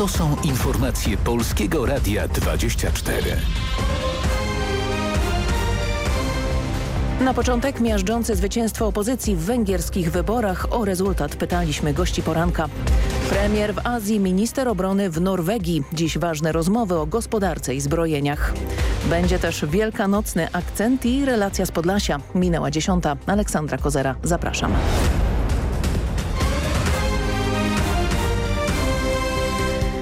To są informacje Polskiego Radia 24. Na początek miażdżące zwycięstwo opozycji w węgierskich wyborach. O rezultat pytaliśmy gości poranka. Premier w Azji, minister obrony w Norwegii. Dziś ważne rozmowy o gospodarce i zbrojeniach. Będzie też wielkanocny akcent i relacja z Podlasia. Minęła dziesiąta. Aleksandra Kozera. Zapraszam.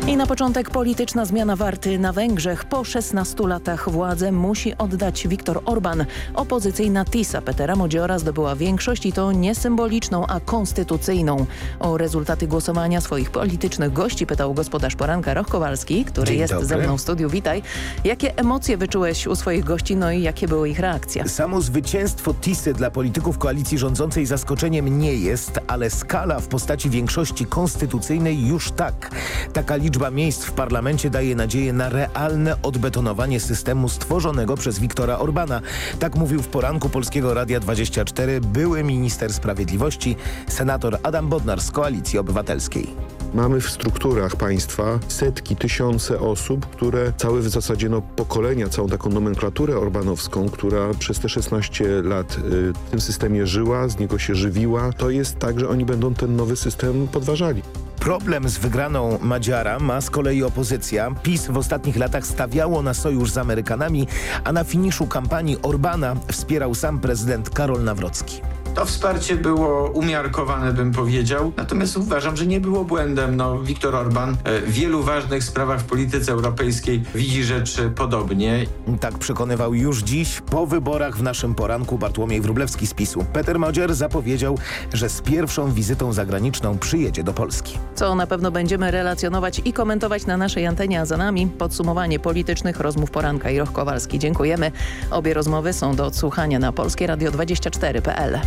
I na początek polityczna zmiana warty na Węgrzech. Po 16 latach władzę musi oddać Viktor Orban. Opozycyjna TISA Petera Modziora zdobyła większość i to nie symboliczną, a konstytucyjną. O rezultaty głosowania swoich politycznych gości pytał gospodarz poranka Roch Kowalski, który Dzień jest dobry. ze mną w studiu. Witaj. Jakie emocje wyczułeś u swoich gości, no i jakie były ich reakcje? Samo zwycięstwo Tisy dla polityków koalicji rządzącej zaskoczeniem nie jest, ale skala w postaci większości konstytucyjnej już tak. Taka liczba miejsc w parlamencie daje nadzieję na realne odbetonowanie systemu stworzonego przez Viktora Orbana. Tak mówił w poranku Polskiego Radia 24 były minister sprawiedliwości, senator Adam Bodnar z Koalicji Obywatelskiej. Mamy w strukturach państwa setki, tysiące osób, które całe w zasadzie no, pokolenia, całą taką nomenklaturę orbanowską, która przez te 16 lat y, w tym systemie żyła, z niego się żywiła, to jest tak, że oni będą ten nowy system podważali. Problem z wygraną Madziara ma z kolei opozycja. PiS w ostatnich latach stawiało na sojusz z Amerykanami, a na finiszu kampanii Orbana wspierał sam prezydent Karol Nawrocki. To wsparcie było umiarkowane, bym powiedział. Natomiast uważam, że nie było błędem. No, Viktor Orban e, w wielu ważnych sprawach w polityce europejskiej widzi rzeczy podobnie. Tak przekonywał już dziś po wyborach w naszym poranku Bartłomiej Wróblewski z PiSu. Peter Modzier zapowiedział, że z pierwszą wizytą zagraniczną przyjedzie do Polski. Co na pewno będziemy relacjonować i komentować na naszej antenie, a za nami podsumowanie politycznych rozmów poranka i Roch Kowalski. Dziękujemy. Obie rozmowy są do odsłuchania na polskieradio24.pl.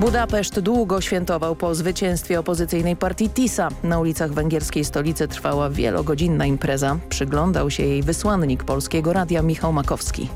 Budapeszt długo świętował po zwycięstwie opozycyjnej partii TISA. Na ulicach węgierskiej stolicy trwała wielogodzinna impreza. Przyglądał się jej wysłannik Polskiego Radia Michał Makowski.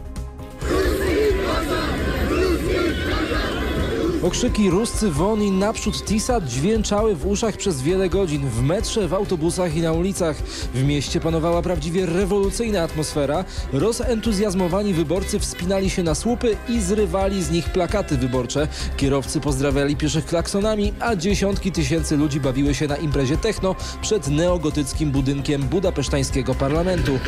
Okrzyki Ruscy won i naprzód Tisa dźwięczały w uszach przez wiele godzin. W metrze, w autobusach i na ulicach. W mieście panowała prawdziwie rewolucyjna atmosfera. Rozentuzjazmowani wyborcy wspinali się na słupy i zrywali z nich plakaty wyborcze. Kierowcy pozdrawiali pieszych klaksonami, a dziesiątki tysięcy ludzi bawiły się na imprezie techno przed neogotyckim budynkiem budapesztańskiego parlamentu.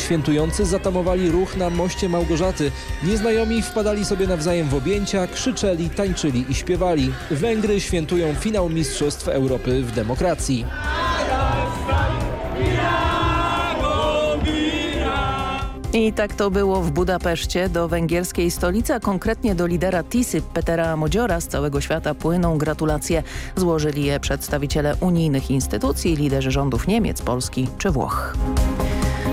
Świętujący zatamowali ruch na moście Małgorzaty. Nieznajomi wpadali sobie nawzajem w objęcia, krzyczeli, tańczyli i śpiewali. Węgry świętują finał Mistrzostw Europy w demokracji. I tak to było w Budapeszcie. Do węgierskiej stolicy, a konkretnie do lidera TISY Petera Modziora z całego świata płyną gratulacje. Złożyli je przedstawiciele unijnych instytucji, liderzy rządów Niemiec, Polski czy Włoch.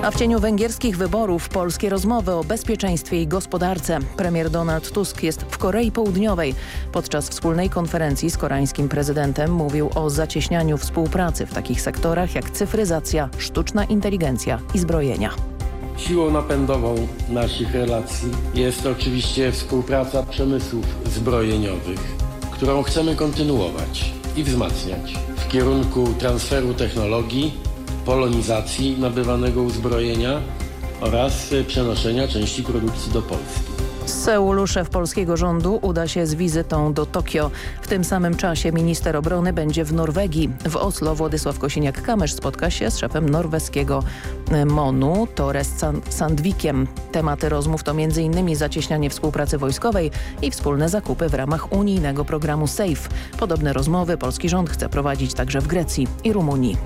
A w cieniu węgierskich wyborów polskie rozmowy o bezpieczeństwie i gospodarce. Premier Donald Tusk jest w Korei Południowej. Podczas wspólnej konferencji z koreańskim prezydentem mówił o zacieśnianiu współpracy w takich sektorach jak cyfryzacja, sztuczna inteligencja i zbrojenia. Siłą napędową naszych relacji jest oczywiście współpraca przemysłów zbrojeniowych, którą chcemy kontynuować i wzmacniać w kierunku transferu technologii, polonizacji nabywanego uzbrojenia oraz y, przenoszenia części produkcji do Polski. Z szef polskiego rządu uda się z wizytą do Tokio. W tym samym czasie minister obrony będzie w Norwegii. W Oslo Władysław Kosiniak-Kamysz spotka się z szefem norweskiego e, MONU, Tores San- Sandvikiem. Tematy rozmów to m.in. zacieśnianie współpracy wojskowej i wspólne zakupy w ramach unijnego programu SAFE. Podobne rozmowy polski rząd chce prowadzić także w Grecji i Rumunii.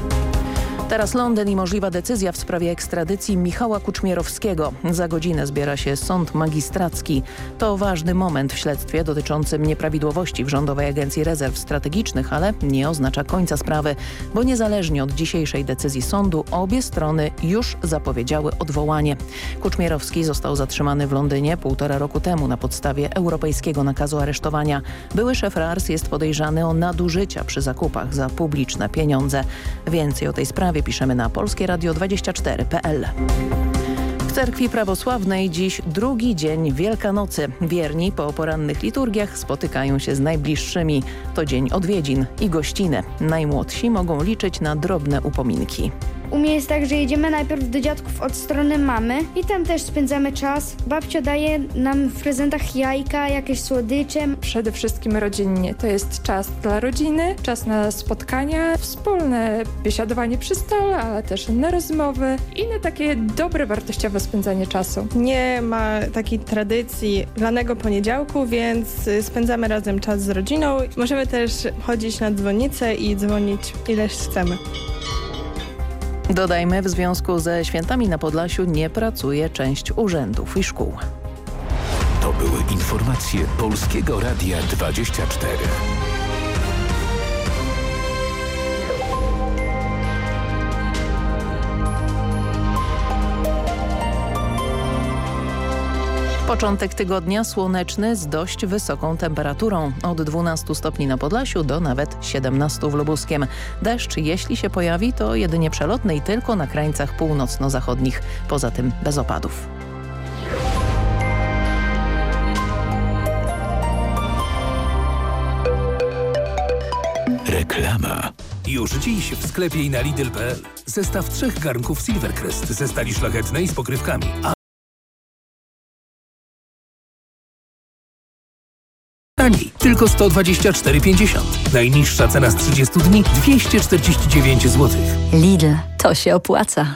Teraz Londyn i możliwa decyzja w sprawie ekstradycji Michała Kuczmierowskiego. Za godzinę zbiera się sąd magistracki. To ważny moment w śledztwie dotyczącym nieprawidłowości w Rządowej Agencji Rezerw Strategicznych, ale nie oznacza końca sprawy, bo niezależnie od dzisiejszej decyzji sądu obie strony już zapowiedziały odwołanie. Kuczmierowski został zatrzymany w Londynie półtora roku temu na podstawie europejskiego nakazu aresztowania. Były szef RARS jest podejrzany o nadużycia przy zakupach za publiczne pieniądze. Więcej o tej sprawie piszemy na polskieradio24.pl. W cerkwi prawosławnej dziś drugi dzień Wielkanocy. Wierni po porannych liturgiach spotykają się z najbliższymi. To dzień odwiedzin i gościny. Najmłodsi mogą liczyć na drobne upominki. U mnie jest tak, że jedziemy najpierw do dziadków od strony mamy i tam też spędzamy czas. Babcia daje nam w prezentach jajka, jakieś słodycze. Przede wszystkim rodzinnie. To jest czas dla rodziny, czas na spotkania, wspólne biesiadowanie przy stole, ale też na rozmowy i na takie dobre, wartościowe spędzanie czasu. Nie ma takiej tradycji lanego poniedziałku, więc y, spędzamy razem czas z rodziną. Możemy też chodzić na dzwonnicę i dzwonić ileś chcemy. Dodajmy, w związku ze świętami na Podlasiu nie pracuje część urzędów i szkół. To były informacje Polskiego Radia 24. Początek tygodnia słoneczny z dość wysoką temperaturą. Od 12 stopni na Podlasiu do nawet 17 w Lubuskiem. Deszcz, jeśli się pojawi, to jedynie przelotny i tylko na krańcach północno-zachodnich. Poza tym bez opadów. Reklama. Już dziś w sklepie i na Lidl.pl. Zestaw trzech garnków Silvercrest ze stali szlachetnej z pokrywkami. Tylko 124,50. Najniższa cena z 30 dni 249 zł. Lidl, to się opłaca.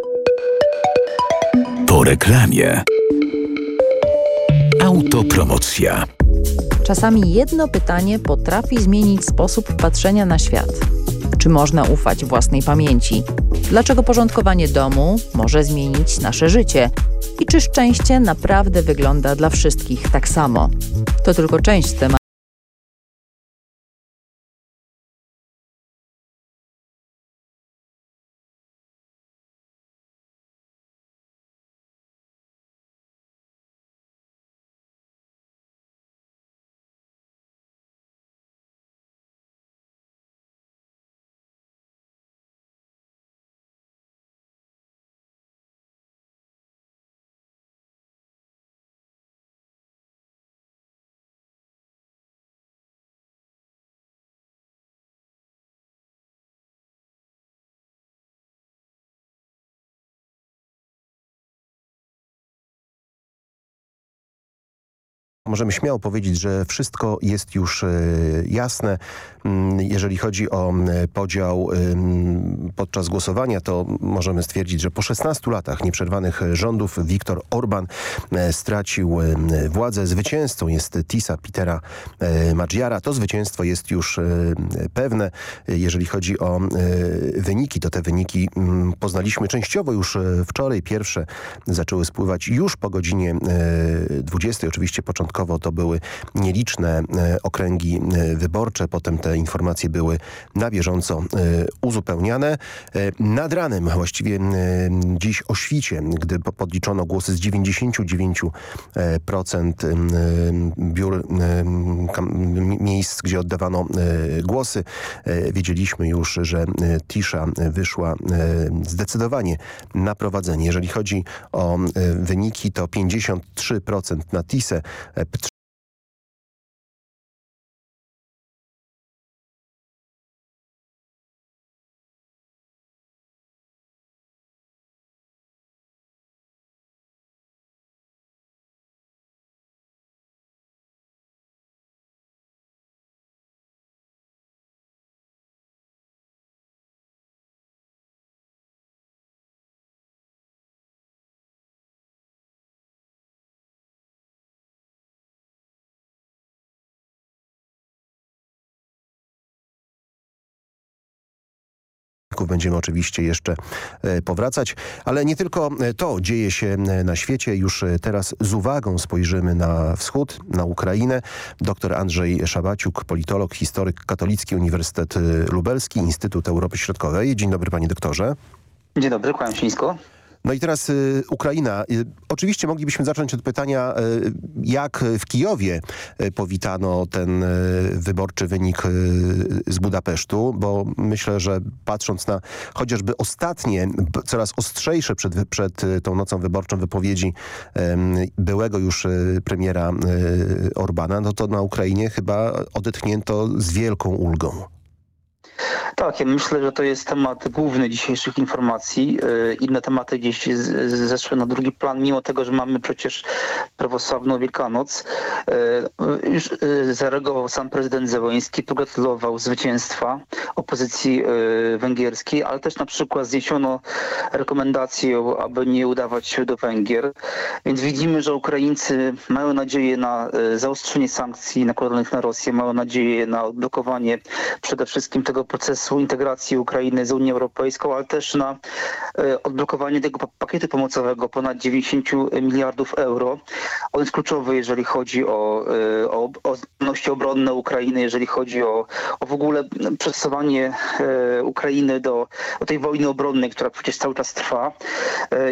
Reklamie. Autopromocja. Czasami jedno pytanie potrafi zmienić sposób patrzenia na świat. Czy można ufać własnej pamięci? Dlaczego porządkowanie domu może zmienić nasze życie? I czy szczęście naprawdę wygląda dla wszystkich tak samo? To tylko część tematu. Możemy śmiało powiedzieć, że wszystko jest już jasne. Jeżeli chodzi o podział podczas głosowania, to możemy stwierdzić, że po 16 latach nieprzerwanych rządów Viktor Orban stracił władzę. Zwycięzcą jest Tisa Petera Maggiara. To zwycięstwo jest już pewne. Jeżeli chodzi o wyniki, to te wyniki poznaliśmy częściowo już wczoraj. Pierwsze zaczęły spływać już po godzinie 20. Oczywiście początkowo to były nieliczne okręgi wyborcze. Potem te informacje były na bieżąco uzupełniane. Nad ranem, właściwie dziś o świcie, gdy podliczono głosy z 99% biur, miejsc, gdzie oddawano głosy, wiedzieliśmy już, że Tisza wyszła zdecydowanie na prowadzenie. Jeżeli chodzi o wyniki, to 53% na Tisę, Będziemy oczywiście jeszcze powracać, ale nie tylko to dzieje się na świecie. Już teraz z uwagą spojrzymy na wschód, na Ukrainę. Dr Andrzej Szabaciuk, politolog, historyk, Katolicki Uniwersytet Lubelski, Instytut Europy Środkowej. Dzień dobry panie doktorze. Dzień dobry, kłaniam się nisko. No i teraz y, Ukraina. Y, oczywiście moglibyśmy zacząć od pytania, y, jak w Kijowie powitano ten wyborczy wynik z Budapesztu, bo myślę, że patrząc na chociażby ostatnie, coraz ostrzejsze przed, przed tą nocą wyborczą wypowiedzi byłego już premiera Orbana, no to na Ukrainie chyba odetchnięto z wielką ulgą. Tak, ja myślę, że to jest temat główny dzisiejszych informacji. E, inne tematy gdzieś zeszły na drugi plan, mimo tego, że mamy przecież prawosławną Wielkanoc. E, już e, zareagował sam prezydent Zełęński, pogratulował zwycięstwa opozycji węgierskiej, ale też na przykład zniesiono rekomendację, aby nie udawać się do Węgier. Więc widzimy, że Ukraińcy mają nadzieję na zaostrzenie sankcji nakładanych na Rosję, mają nadzieję na odblokowanie przede wszystkim tego procesu integracji Ukrainy z Unią Europejską, ale też na e, odblokowanie tego pakietu pomocowego ponad 90 miliardów euro. On jest kluczowy, jeżeli chodzi o, e, o, o zdolności obronne Ukrainy, jeżeli chodzi o, o w ogóle przesuwanie e, Ukrainy do, do tej wojny obronnej, która przecież cały czas trwa.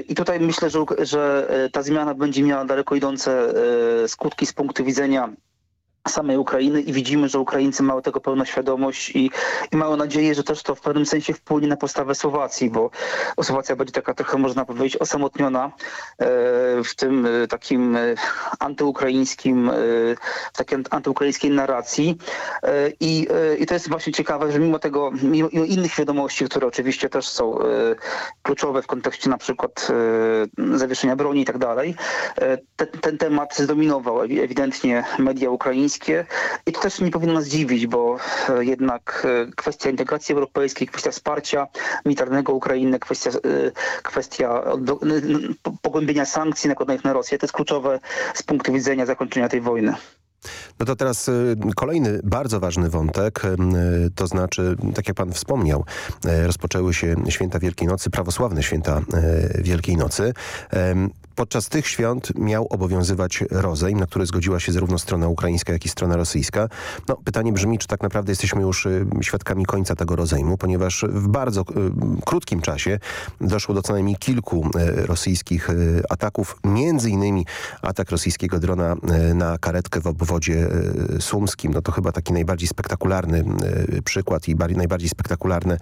I tutaj myślę, że, że ta zmiana będzie miała daleko idące skutki z punktu widzenia samej Ukrainy i widzimy, że Ukraińcy mają tego pełną świadomość i, i mają nadzieję, że też to w pewnym sensie wpłynie na postawę Słowacji, bo Słowacja będzie taka trochę, można powiedzieć, osamotniona e, w tym e, takim e, antyukraińskim, w takiej antyukraińskiej narracji. I, i to jest właśnie ciekawe, że mimo tego, mimo, mimo innych wiadomości, które oczywiście też są kluczowe w kontekście na przykład zawieszenia broni i tak dalej, ten, ten temat zdominował ewidentnie media ukraińskie, i to też nie powinno nas dziwić, bo e, jednak e, kwestia integracji europejskiej, kwestia wsparcia militarnego Ukrainy, kwestia, e, kwestia pogłębienia sankcji nakładanych na Rosję to jest kluczowe z punktu widzenia zakończenia tej wojny. No to teraz kolejny bardzo ważny wątek, to znaczy, tak jak pan wspomniał, rozpoczęły się święta Wielkiej Nocy, prawosławne święta Wielkiej Nocy. Podczas tych świąt miał obowiązywać rozejm, na który zgodziła się zarówno strona ukraińska, jak i strona rosyjska. No, pytanie brzmi, czy tak naprawdę jesteśmy już y, świadkami końca tego rozejmu, ponieważ w bardzo y, krótkim czasie doszło do co najmniej kilku y, rosyjskich ataków, między innymi atak rosyjskiego drona na karetkę w obwodzie sumskim. No to chyba taki najbardziej spektakularny przykład i najbardziej spektakularne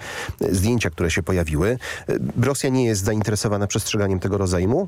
zdjęcia, które się pojawiły. Rosja nie jest zainteresowana przestrzeganiem tego rozejmu?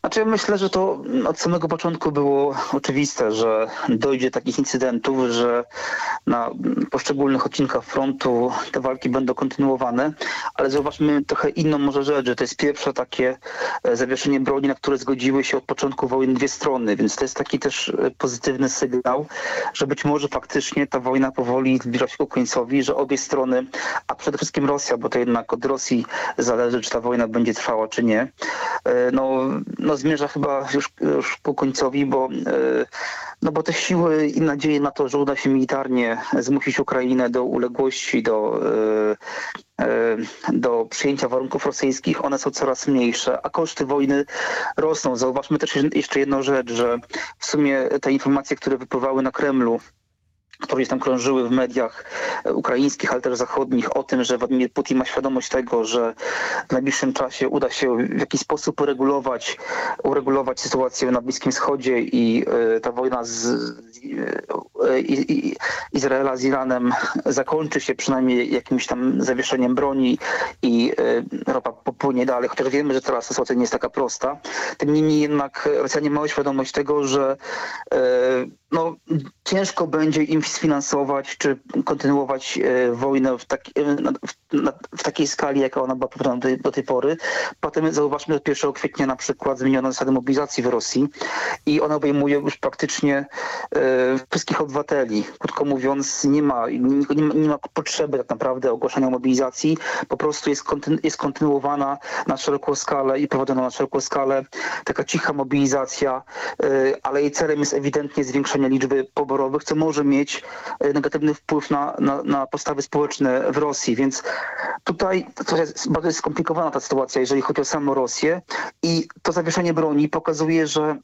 Znaczy myślę, że to od samego początku było oczywiste, że dojdzie takich incydentów, że na poszczególnych odcinkach frontu te walki będą kontynuowane, ale zauważmy trochę inną może rzecz, że to jest pierwsze takie e, zawieszenie broni, na które zgodziły się od początku wojny dwie strony, więc to jest taki też e, pozytywny sygnał, że być może faktycznie ta wojna powoli zbliża się ku końcowi, że obie strony, a przede wszystkim Rosja, bo to jednak od Rosji zależy, czy ta wojna będzie trwała, czy nie, e, no no, zmierza chyba już, już ku końcowi, bo, e, no bo te siły i nadzieje na to, że uda się militarnie zmusić Ukrainę do uległości, do, e, e, do przyjęcia warunków rosyjskich, one są coraz mniejsze, a koszty wojny rosną. Zauważmy też jeszcze jedną rzecz, że w sumie te informacje, które wypływały na Kremlu które tam krążyły w mediach e, ukraińskich, ale też zachodnich o tym, że Władimir Putin ma świadomość tego, że w najbliższym czasie uda się w jakiś sposób uregulować, uregulować sytuację na Bliskim Wschodzie i y, ta wojna z, y, y, Izraela z Iranem zakończy się przynajmniej jakimś tam zawieszeniem broni i ropa popłynie dalej, chociaż wiemy, że teraz sytuacja nie jest taka prosta. Tym niemniej jednak Rosjanie mają świadomość tego, że no, ciężko będzie im sfinansować czy kontynuować e, wojnę w, taki, e, w, w, takiej skali, jaka ona była do, do tej pory. Potem zauważmy, od 1 kwietnia na przykład zmieniono zasady mobilizacji w Rosji i ona obejmuje już praktycznie e, wszystkich obywateli. Krótko mówiąc, nie ma, nie, nie ma potrzeby tak naprawdę ogłoszenia mobilizacji. Po prostu jest, kontynu, jest kontynuowana na szeroką skalę i prowadzona na szeroką skalę taka cicha mobilizacja, e, ale jej celem jest ewidentnie zwiększenie liczby poborowych, co może mieć E, negatywny wpływ na, na, na postawy społeczne w Rosji, więc Tutaj to jest bardzo skomplikowana ta sytuacja, jeżeli chodzi o samą Rosję. I to zawieszenie broni pokazuje, że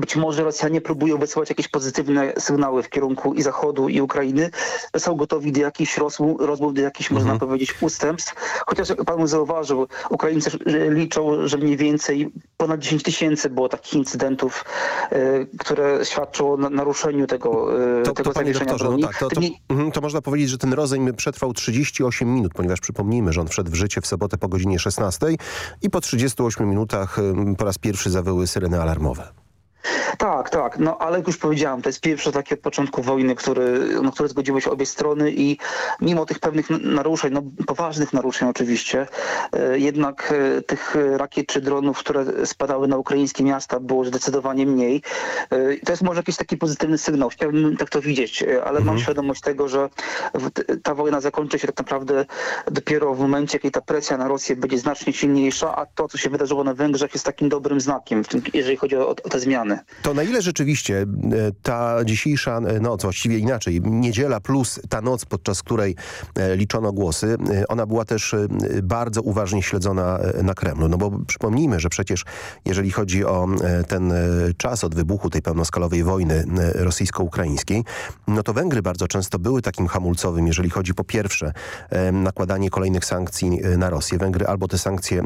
być może Rosjanie próbują wysyłać jakieś pozytywne sygnały w kierunku i Zachodu, i Ukrainy. Są gotowi do jakichś rozmów, rozmów do jakichś, mhm. można powiedzieć, ustępstw. Chociaż jak pan zauważył, Ukraińcy liczą, że mniej więcej ponad 10 tysięcy było takich incydentów, y, które świadczą o naruszeniu tego, y, to, tego to, panie doktorze, broni. No tak, to, to, nie... to, można powiedzieć, że ten rozejm przetrwał 38 minut, ponieważ przypomnijmy, że on wszedł w życie w sobotę po godzinie 16 i po 38 minutach po raz pierwszy zawyły syreny alarmowe. Tak, tak, no ale jak już powiedziałem, to jest pierwsze takie od początku wojny, który, no, które zgodziły się obie strony i mimo tych pewnych naruszeń, no poważnych naruszeń oczywiście, e, jednak e, tych rakiet czy dronów, które spadały na ukraińskie miasta było zdecydowanie mniej. E, to jest może jakiś taki pozytywny sygnał, chciałbym tak to widzieć, ale mhm. mam świadomość tego, że ta wojna zakończy się tak naprawdę dopiero w momencie, kiedy ta presja na Rosję będzie znacznie silniejsza, a to, co się wydarzyło na Węgrzech jest takim dobrym znakiem, jeżeli chodzi o, o te zmiany. To na ile rzeczywiście e, ta dzisiejsza e, noc, właściwie inaczej, niedziela plus ta noc, podczas której e, liczono głosy, ona była też bardzo uważnie śledzona na Kremlu. No bo przypomnijmy, że przecież jeżeli chodzi o ten czas od wybuchu tej pełnoskalowej wojny rosyjsko-ukraińskiej, no to Węgry bardzo często były takim hamulcowym, jeżeli chodzi po pierwsze nakładanie kolejnych sankcji na Rosję. Węgry albo te sankcje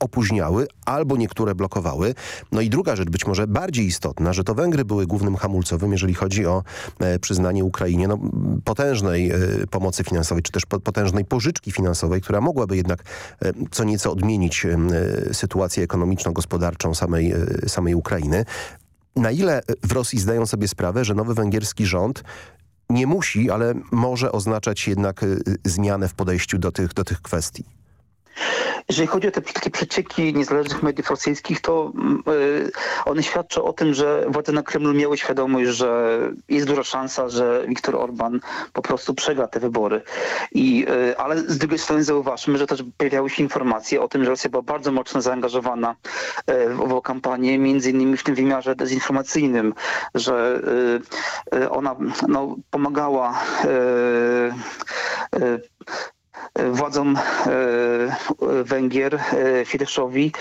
opóźniały, albo niektóre blokowały. No i druga rzecz, być może bardziej istotna, że to Węgry były głównym hamulcowym, jeżeli chodzi o e, przyznanie Ukrainie no, potężnej e, pomocy finansowej, czy też potężnej pożyczki finansowej, która mogłaby jednak e, co nieco odmienić sytuację ekonomiczno-gospodarczą samej, samej Ukrainy. Na ile w Rosji zdają sobie sprawę, że nowy węgierski rząd nie musi, ale może oznaczać jednak zmianę w podejściu do tych, do tych kwestii? Jeżeli chodzi o te takie przecieki niezależnych mediów rosyjskich, to yy, one świadczą o tym, że władze na Kremlu miały świadomość, że jest duża szansa, że Viktor Orban po prostu przegra te wybory. I, yy, ale z drugiej strony zauważmy, że też pojawiały się informacje o tym, że Rosja była bardzo mocno zaangażowana yy, w ową kampanię, między innymi w tym wymiarze dezinformacyjnym, że ona no, pomagała władzom e, Węgier, e, Fideszowi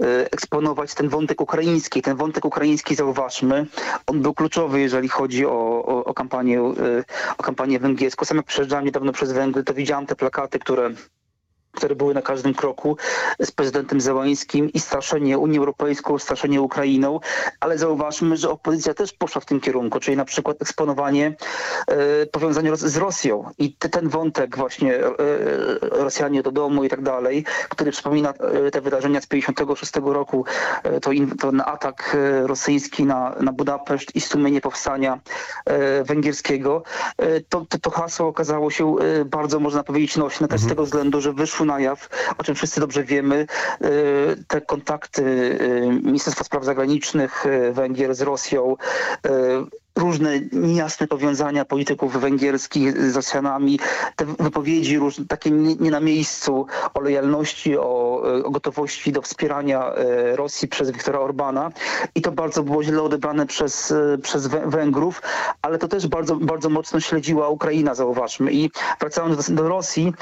e, eksponować ten wątek ukraiński. Ten wątek ukraiński zauważmy, on był kluczowy, jeżeli chodzi o, o, o kampanię, o kampanię węgierską. Sam jak przejeżdżałem niedawno przez Węgry, to widziałem te plakaty, które które były na każdym kroku z prezydentem Zełańskim i straszenie Unią Europejską, straszenie Ukrainą, ale zauważmy, że opozycja też poszła w tym kierunku, czyli na przykład eksponowanie e, powiązania z Rosją i ten wątek właśnie e, Rosjanie do domu i tak dalej, który przypomina e, te wydarzenia z 56 roku, e, to, in, to atak rosyjski na, na Budapeszt i sumienie powstania e, węgierskiego, to, to, to hasło okazało się bardzo, można powiedzieć, nośne, też mhm. z tego względu, że wyszło na jaw, o czym wszyscy dobrze wiemy, y, te kontakty y, Ministerstwa Spraw Zagranicznych y, Węgier z Rosją różne niejasne powiązania polityków węgierskich z Rosjanami, te wypowiedzi różne, takie nie, nie, na miejscu o lojalności, o, o, gotowości do wspierania e, Rosji przez Viktora Orbana i to bardzo było źle odebrane przez, e, przez Węgrów, ale to też bardzo, bardzo mocno śledziła Ukraina, zauważmy. I wracając do, do Rosji,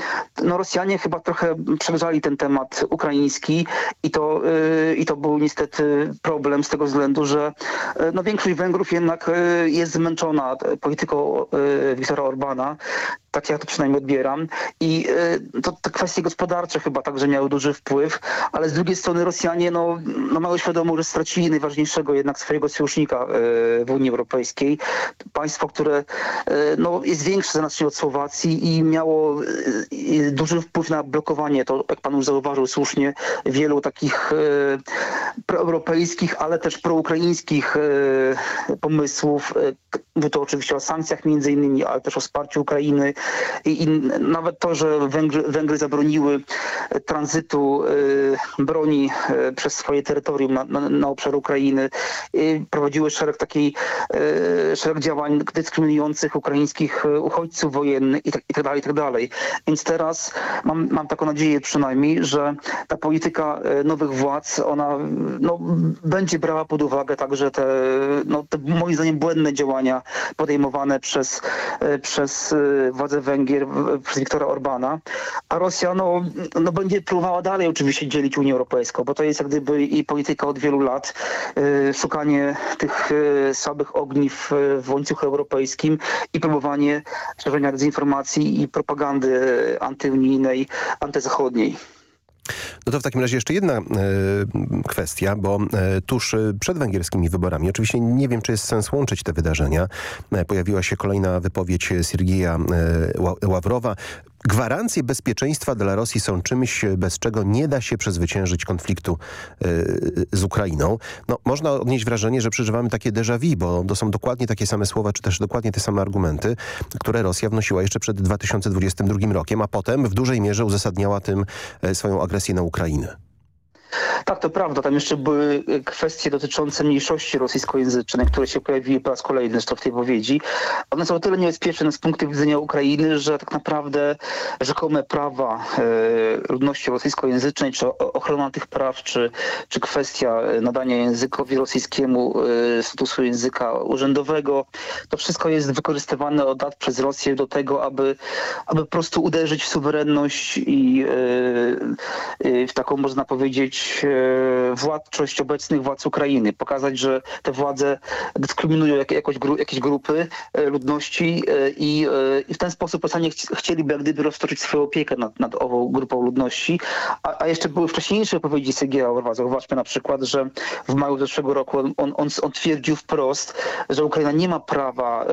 no Rosjanie chyba trochę przegrzali ten temat ukraiński i to, e, i to był niestety problem z tego względu, że no większość Węgrów jednak jest zmęczona polityką e, Viktora Orbana, tak ja to przynajmniej odbieram. I e, to te kwestie gospodarcze chyba także miały duży wpływ, ale z drugiej strony Rosjanie no, no mają świadomość, że stracili najważniejszego jednak swojego sojusznika e, w Unii Europejskiej. Państwo, które no, jest większe znacznie od Słowacji i miało duży wpływ na blokowanie, to jak pan już zauważył słusznie, wielu takich proeuropejskich, ale też proukraińskich pomysłów, Mówię to oczywiście o sankcjach między innymi, ale też o wsparciu Ukrainy i, i nawet to, że Węgry, Węgry zabroniły tranzytu y, broni y, przez swoje terytorium na, na, na obszar Ukrainy, y, prowadziły szereg takiej, szereg działań dyskryminujących ukraińskich uchodźców wojennych i tak, tak dalej, tak. Więc teraz mam, mam taką nadzieję przynajmniej, że ta polityka nowych władz, ona no, będzie brała pod uwagę także te, no, te moim zdaniem błędne działania podejmowane przez, e, przez e, władze Węgier przez Wiktora Orbana, a Rosja no, no będzie próbowała dalej oczywiście dzielić Unię Europejską, bo to jest jak gdyby i polityka od wielu lat, szukanie tych słabych ogniw w łańcuchu europejskim i próbowanie szerzenia dezinformacji i propagandy antyunijnej, antyzachodniej. No to w takim razie jeszcze jedna e, kwestia, bo e, tuż e, przed węgierskimi wyborami, oczywiście nie wiem, czy jest sens łączyć te wydarzenia, pojawiła się kolejna wypowiedź Siergija e, Ławrowa. Gwarancje bezpieczeństwa dla Rosji są czymś, bez czego nie da się przezwyciężyć konfliktu y, z Ukrainą. No, można odnieść wrażenie, że przeżywamy takie déjà vu, bo to są dokładnie takie same słowa, czy też dokładnie te same argumenty, które Rosja wnosiła jeszcze przed 2022 rokiem, a potem w dużej mierze uzasadniała tym e, swoją agresję na Ukrainę. Tak, to prawda. Tam jeszcze były kwestie dotyczące mniejszości rosyjskojęzycznej, które się pojawiły po raz kolejny w tej powiedzi. One są o tyle niebezpieczne z punktu widzenia Ukrainy, że tak naprawdę rzekome prawa e, ludności rosyjskojęzycznej, czy ochrona tych praw, czy, czy kwestia nadania językowi rosyjskiemu e, statusu języka urzędowego, to wszystko jest wykorzystywane od lat przez Rosję do tego, aby, aby po prostu uderzyć w suwerenność i e, w taką, można powiedzieć, E, władczość obecnych władz Ukrainy, pokazać, że te władze dyskryminują jak, jakoś jakieś grupy e, ludności e, i, i w ten sposób Rosjanie ch chcieliby jak gdyby roztoczyć swoją opiekę nad, nad ową grupą ludności. A, a jeszcze były wcześniejsze wypowiedzi Sergieja Orwa. Zauważmy na przykład, że w maju zeszłego roku on, on, on twierdził wprost, że Ukraina nie ma prawa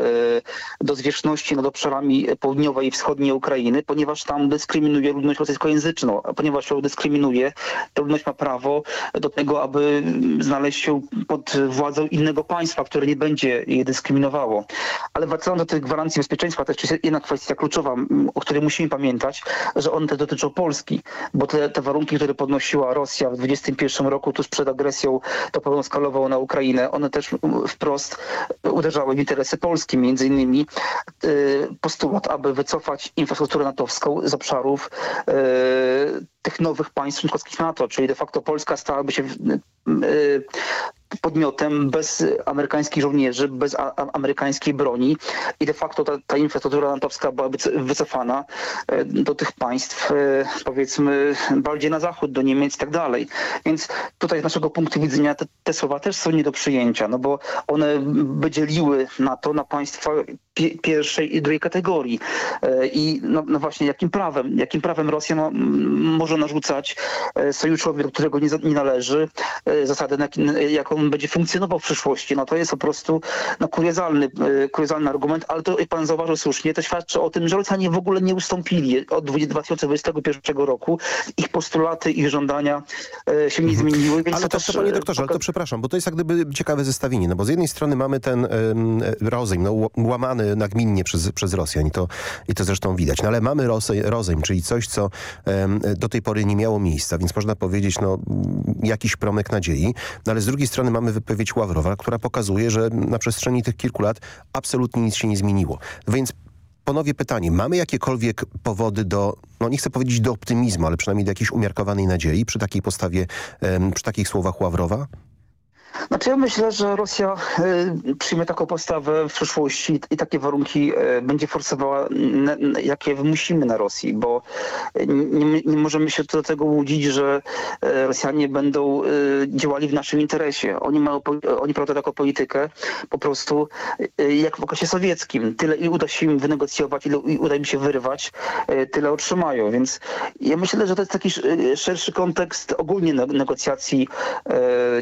do zwierzchności nad obszarami południowej i wschodniej Ukrainy, ponieważ tam dyskryminuje ludność rosyjskojęzyczną. A ponieważ ją dyskryminuje, to ludność ma prawo do tego, aby znaleźć się pod władzą innego państwa, które nie będzie je dyskryminowało. Ale wracając do tych gwarancji bezpieczeństwa, to jest jedna kwestia kluczowa, o której musimy pamiętać, że one te dotyczą Polski, bo te, te warunki, które podnosiła Rosja w 2021 roku, tuż przed agresją to pełnoskalową na Ukrainę, one też wprost uderzały w interesy Polski, między innymi y, postulat, aby wycofać infrastrukturę natowską z obszarów y, tych nowych państw członkowskich NATO, czyli de facto Polska stałaby się podmiotem bez amerykańskich żołnierzy, bez amerykańskiej broni i de facto ta, ta infrastruktura natowska byłaby wycofana e, do tych państw, e, powiedzmy, bardziej na zachód, do Niemiec i tak dalej. Więc tutaj z naszego punktu widzenia te, te słowa też są nie do przyjęcia, no bo one by dzieliły NATO na państwa pierwszej i drugiej kategorii. E, I no, no, właśnie jakim prawem? Jakim prawem Rosja ma, może narzucać sojuszowi, do którego nie, nie należy, zasadę, jaką on będzie funkcjonował w przyszłości. No to jest po prostu no, kuriozalny, e, kuriozalny argument, ale to jak pan zauważył słusznie, to świadczy o tym, że Rosjanie w ogóle nie ustąpili od 2021 roku. Ich postulaty, ich żądania e, się nie mhm. zmieniły. Więc ale to, też, panie doktorze, ale to przepraszam, bo to jest jak gdyby ciekawe zestawienie, no bo z jednej strony mamy ten um, rozejm, no, łamany nagminnie przez, przez Rosjan i to, i to zresztą widać, no ale mamy rozejm, czyli coś, co um, do tej pory nie miało miejsca, więc można powiedzieć, no jakiś promyk nadziei, no ale z drugiej strony mamy wypowiedź Ławrowa, która pokazuje, że na przestrzeni tych kilku lat absolutnie nic się nie zmieniło. Więc ponownie pytanie, mamy jakiekolwiek powody do, no nie chcę powiedzieć do optymizmu, ale przynajmniej do jakiejś umiarkowanej nadziei przy takiej postawie, przy takich słowach Ławrowa? Znaczy ja myślę, że Rosja y, przyjmie taką postawę w przyszłości i takie warunki y, będzie forsowała, jakie wymusimy na Rosji, bo nie, nie możemy się do tego łudzić, że y, Rosjanie będą działali w naszym interesie. Oni, mają, oni prowadzą taką politykę po prostu jak w okresie sowieckim. Tyle i uda się im wynegocjować, ile uda im się wyrwać, tyle otrzymają. Więc ja myślę, że to jest taki szerszy kontekst ogólnie negocjacji,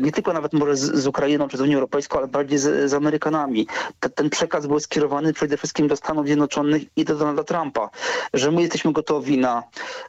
nie tylko nawet może z, z Ukrainą czy z Unią Europejską, ale bardziej z, z Amerykanami. T, ten przekaz był skierowany przede wszystkim do Stanów Zjednoczonych i do Donalda Trumpa, że my jesteśmy gotowi na,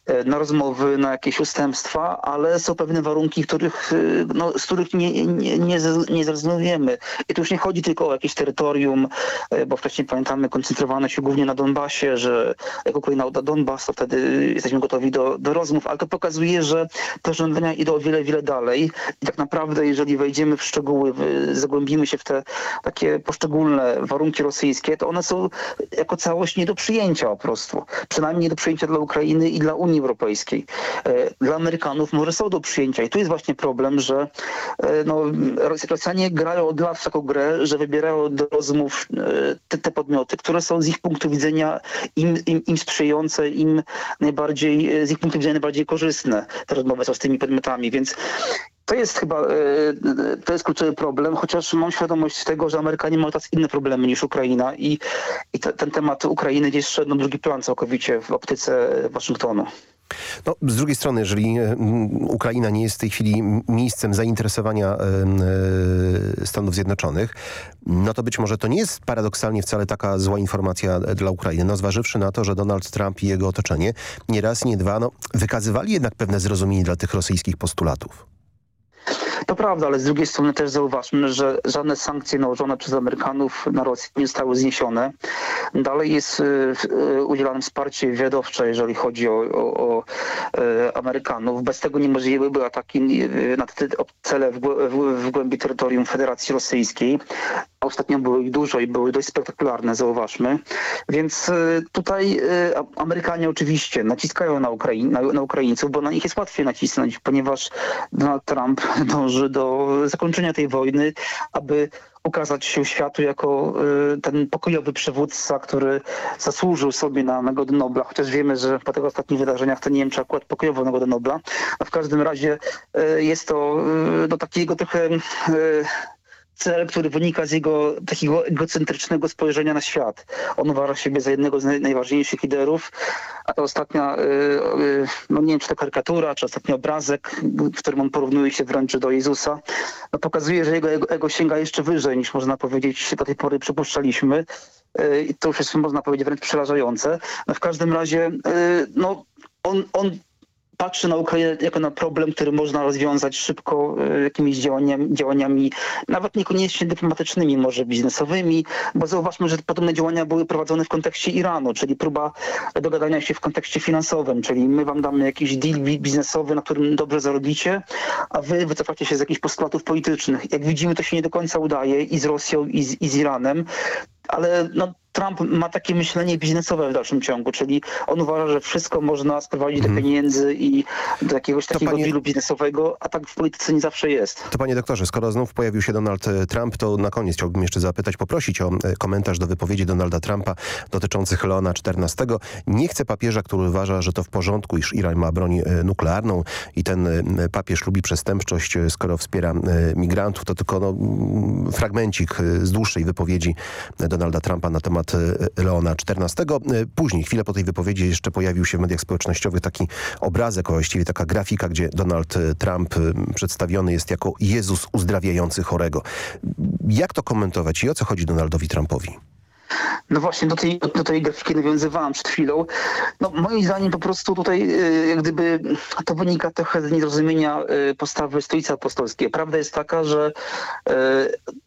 e, na rozmowy, na jakieś ustępstwa, ale są pewne warunki, których, e, no, z których nie, nie, nie, nie zrezygnujemy. I tu już nie chodzi tylko o jakieś terytorium, e, bo wcześniej pamiętamy, koncentrowano się głównie na Donbasie, że jak Ukraina uda Donbas, to wtedy jesteśmy gotowi do, do rozmów, ale to pokazuje, że te żądania idą o wiele, wiele dalej i tak naprawdę jeżeli wejdziemy w w szczegóły, zagłębimy się w te takie poszczególne warunki rosyjskie, to one są jako całość nie do przyjęcia po prostu. Przynajmniej nie do przyjęcia dla Ukrainy i dla Unii Europejskiej. Dla Amerykanów może są do przyjęcia i tu jest właśnie problem, że no, Rosjanie grają od lat w taką grę, że wybierają do rozmów te, te podmioty, które są z ich punktu widzenia im, im, im sprzyjające, im najbardziej, z ich punktu widzenia najbardziej korzystne te rozmowy są z tymi podmiotami, więc to jest chyba, e, to jest kluczowy problem, chociaż mam świadomość tego, że Amerykanie mają teraz inne problemy niż Ukraina i, i te, ten temat Ukrainy gdzieś szedł na drugi plan całkowicie w optyce Waszyngtonu. No, z drugiej strony, jeżeli Ukraina nie jest w tej chwili miejscem zainteresowania Stanów Zjednoczonych, no to być może to nie jest paradoksalnie wcale taka zła informacja dla Ukrainy. No zważywszy na to, że Donald Trump i jego otoczenie nie raz, nie dwa, no, wykazywali jednak pewne zrozumienie dla tych rosyjskich postulatów. To prawda, ale z drugiej strony też zauważmy, że żadne sankcje nałożone przez Amerykanów na Rosję nie zostały zniesione. Dalej jest y, y, udzielane wsparcie wywiadowcze, jeżeli chodzi o, o, o y, Amerykanów. Bez tego niemożliwe były ataki na te cele w, w, w głębi terytorium Federacji Rosyjskiej. Ostatnio były ich dużo i były dość spektakularne, zauważmy. Więc tutaj Amerykanie oczywiście naciskają na, Ukrai na, na Ukraińców, bo na nich jest łatwiej nacisnąć, ponieważ Donald Trump dąży do zakończenia tej wojny, aby ukazać się światu jako y, ten pokojowy przywódca, który zasłużył sobie na Nagrodę Nobla, chociaż wiemy, że po tych ostatnich wydarzeniach to nie wiem, czy akurat pokojowo Nagrodę Nobla. A w każdym razie y, jest to y, no, takiego trochę cel, który wynika z jego takiego egocentrycznego spojrzenia na świat. On uważa siebie za jednego z najważniejszych liderów, a ta ostatnia, y, y, no nie wiem czy to karykatura, czy ostatni obrazek, w którym on porównuje się wręcz do Jezusa, no pokazuje, że jego ego sięga jeszcze wyżej niż można powiedzieć do tej pory przypuszczaliśmy. Y, I to już jest można powiedzieć wręcz przerażające. No w każdym razie no, on, on patrzy na Ukrainę jako na problem, który można rozwiązać szybko e, jakimiś działaniami, działaniami nawet niekoniecznie dyplomatycznymi, może biznesowymi, bo zauważmy, że podobne działania były prowadzone w kontekście Iranu, czyli próba dogadania się w kontekście finansowym, czyli my wam damy jakiś deal biznesowy, na którym dobrze zarobicie, a wy wycofacie się z jakichś postulatów politycznych. Jak widzimy, to się nie do końca udaje i z Rosją, i z, i z Iranem, ale no, Trump ma takie myślenie biznesowe w dalszym ciągu, czyli on uważa, że wszystko można sprowadzić do mhm. pieniędzy i do jakiegoś takiego panie... dealu biznesowego, a tak w polityce nie zawsze jest. To panie doktorze, skoro znów pojawił się Donald e, Trump, to na koniec chciałbym jeszcze zapytać, poprosić o e, komentarz do wypowiedzi Donalda Trumpa dotyczących Leona XIV. Nie chce papieża, który uważa, że to w porządku, iż Iran ma broń e, nuklearną i ten papież lubi przestępczość, skoro wspiera migrantów. To tylko no, fragmencik z dłuższej wypowiedzi Donalda Trumpa na temat temat e, Leona XIV. E, później, chwilę po tej wypowiedzi jeszcze pojawił się w mediach społecznościowych taki obrazek, a właściwie taka grafika, gdzie Donald e, Trump przedstawiony jest jako Jezus uzdrawiający chorego. Jak to komentować i o co chodzi Donaldowi Trumpowi? No właśnie, do tej, do tej grafiki nawiązywałam przed chwilą. No moim zdaniem po prostu tutaj y, jak gdyby to wynika trochę z niezrozumienia y, postawy Stolicy Apostolskiej. Prawda jest taka, że y,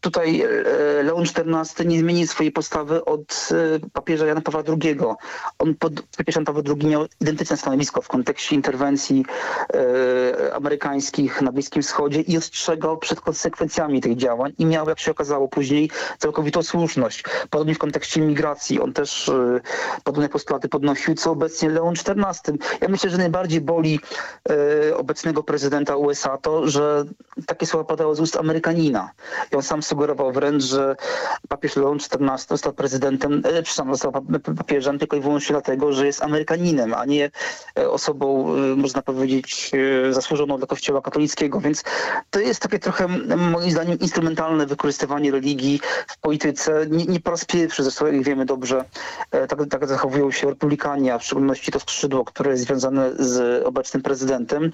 tutaj Leon XIV nie zmieni swojej postawy od papieża Jana Pawła II. On pod papież Jan Paweł II miał identyczne stanowisko w kontekście interwencji amerykańskich na Bliskim Wschodzie i ostrzegał przed konsekwencjami tych działań i miał, jak się okazało później, całkowitą słuszność. Podobnie w kontekście migracji. On też y, podobne postulaty podnosił, co obecnie Leon XIV. Ja myślę, że najbardziej boli y, obecnego prezydenta USA to, że takie słowa padały z ust Amerykanina. I on sam sugerował wręcz, że papież Leon XIV został prezydentem, e, przepraszam, został papieżem tylko i wyłącznie dlatego, że jest Amerykaninem, a nie e, osobą, e, można powiedzieć, zasłużoną dla kościoła katolickiego. Więc to jest takie trochę, moim zdaniem, instrumentalne wykorzystywanie religii w polityce. Nie, nie po raz pierwszy, zresztą jak wiemy dobrze, tak, tak zachowują się republikanie, a w szczególności to skrzydło, które jest związane z obecnym prezydentem.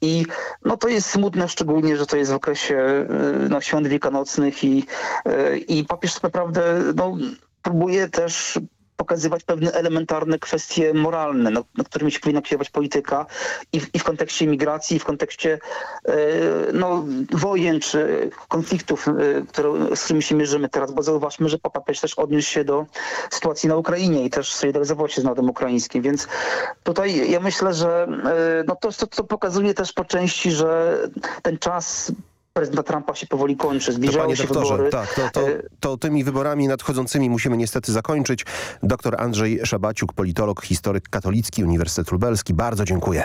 I no, to jest smutne, szczególnie, że to jest w okresie no, świąt wielkanocnych i, i papież tak naprawdę no, próbuje też pokazywać pewne elementarne kwestie moralne, nad, nad którymi się powinna kierować polityka i w, i w kontekście migracji, i w kontekście e, no, wojen czy konfliktów, e, które, z którymi się mierzymy teraz, bo zauważmy, że Papa też odniósł się do sytuacji na Ukrainie i też solidaryzował się z narodem ukraińskim, więc tutaj ja myślę, że e, no to, to, to pokazuje też po części, że ten czas prezydenta Trumpa się powoli kończy. Zbliżają panie się doktorze, wybory. tak, to, to, E, to tymi wyborami nadchodzącymi musimy niestety zakończyć. Doktor Andrzej Szabaciuk, politolog, historyk katolicki, Uniwersytet Lubelski. Bardzo dziękuję.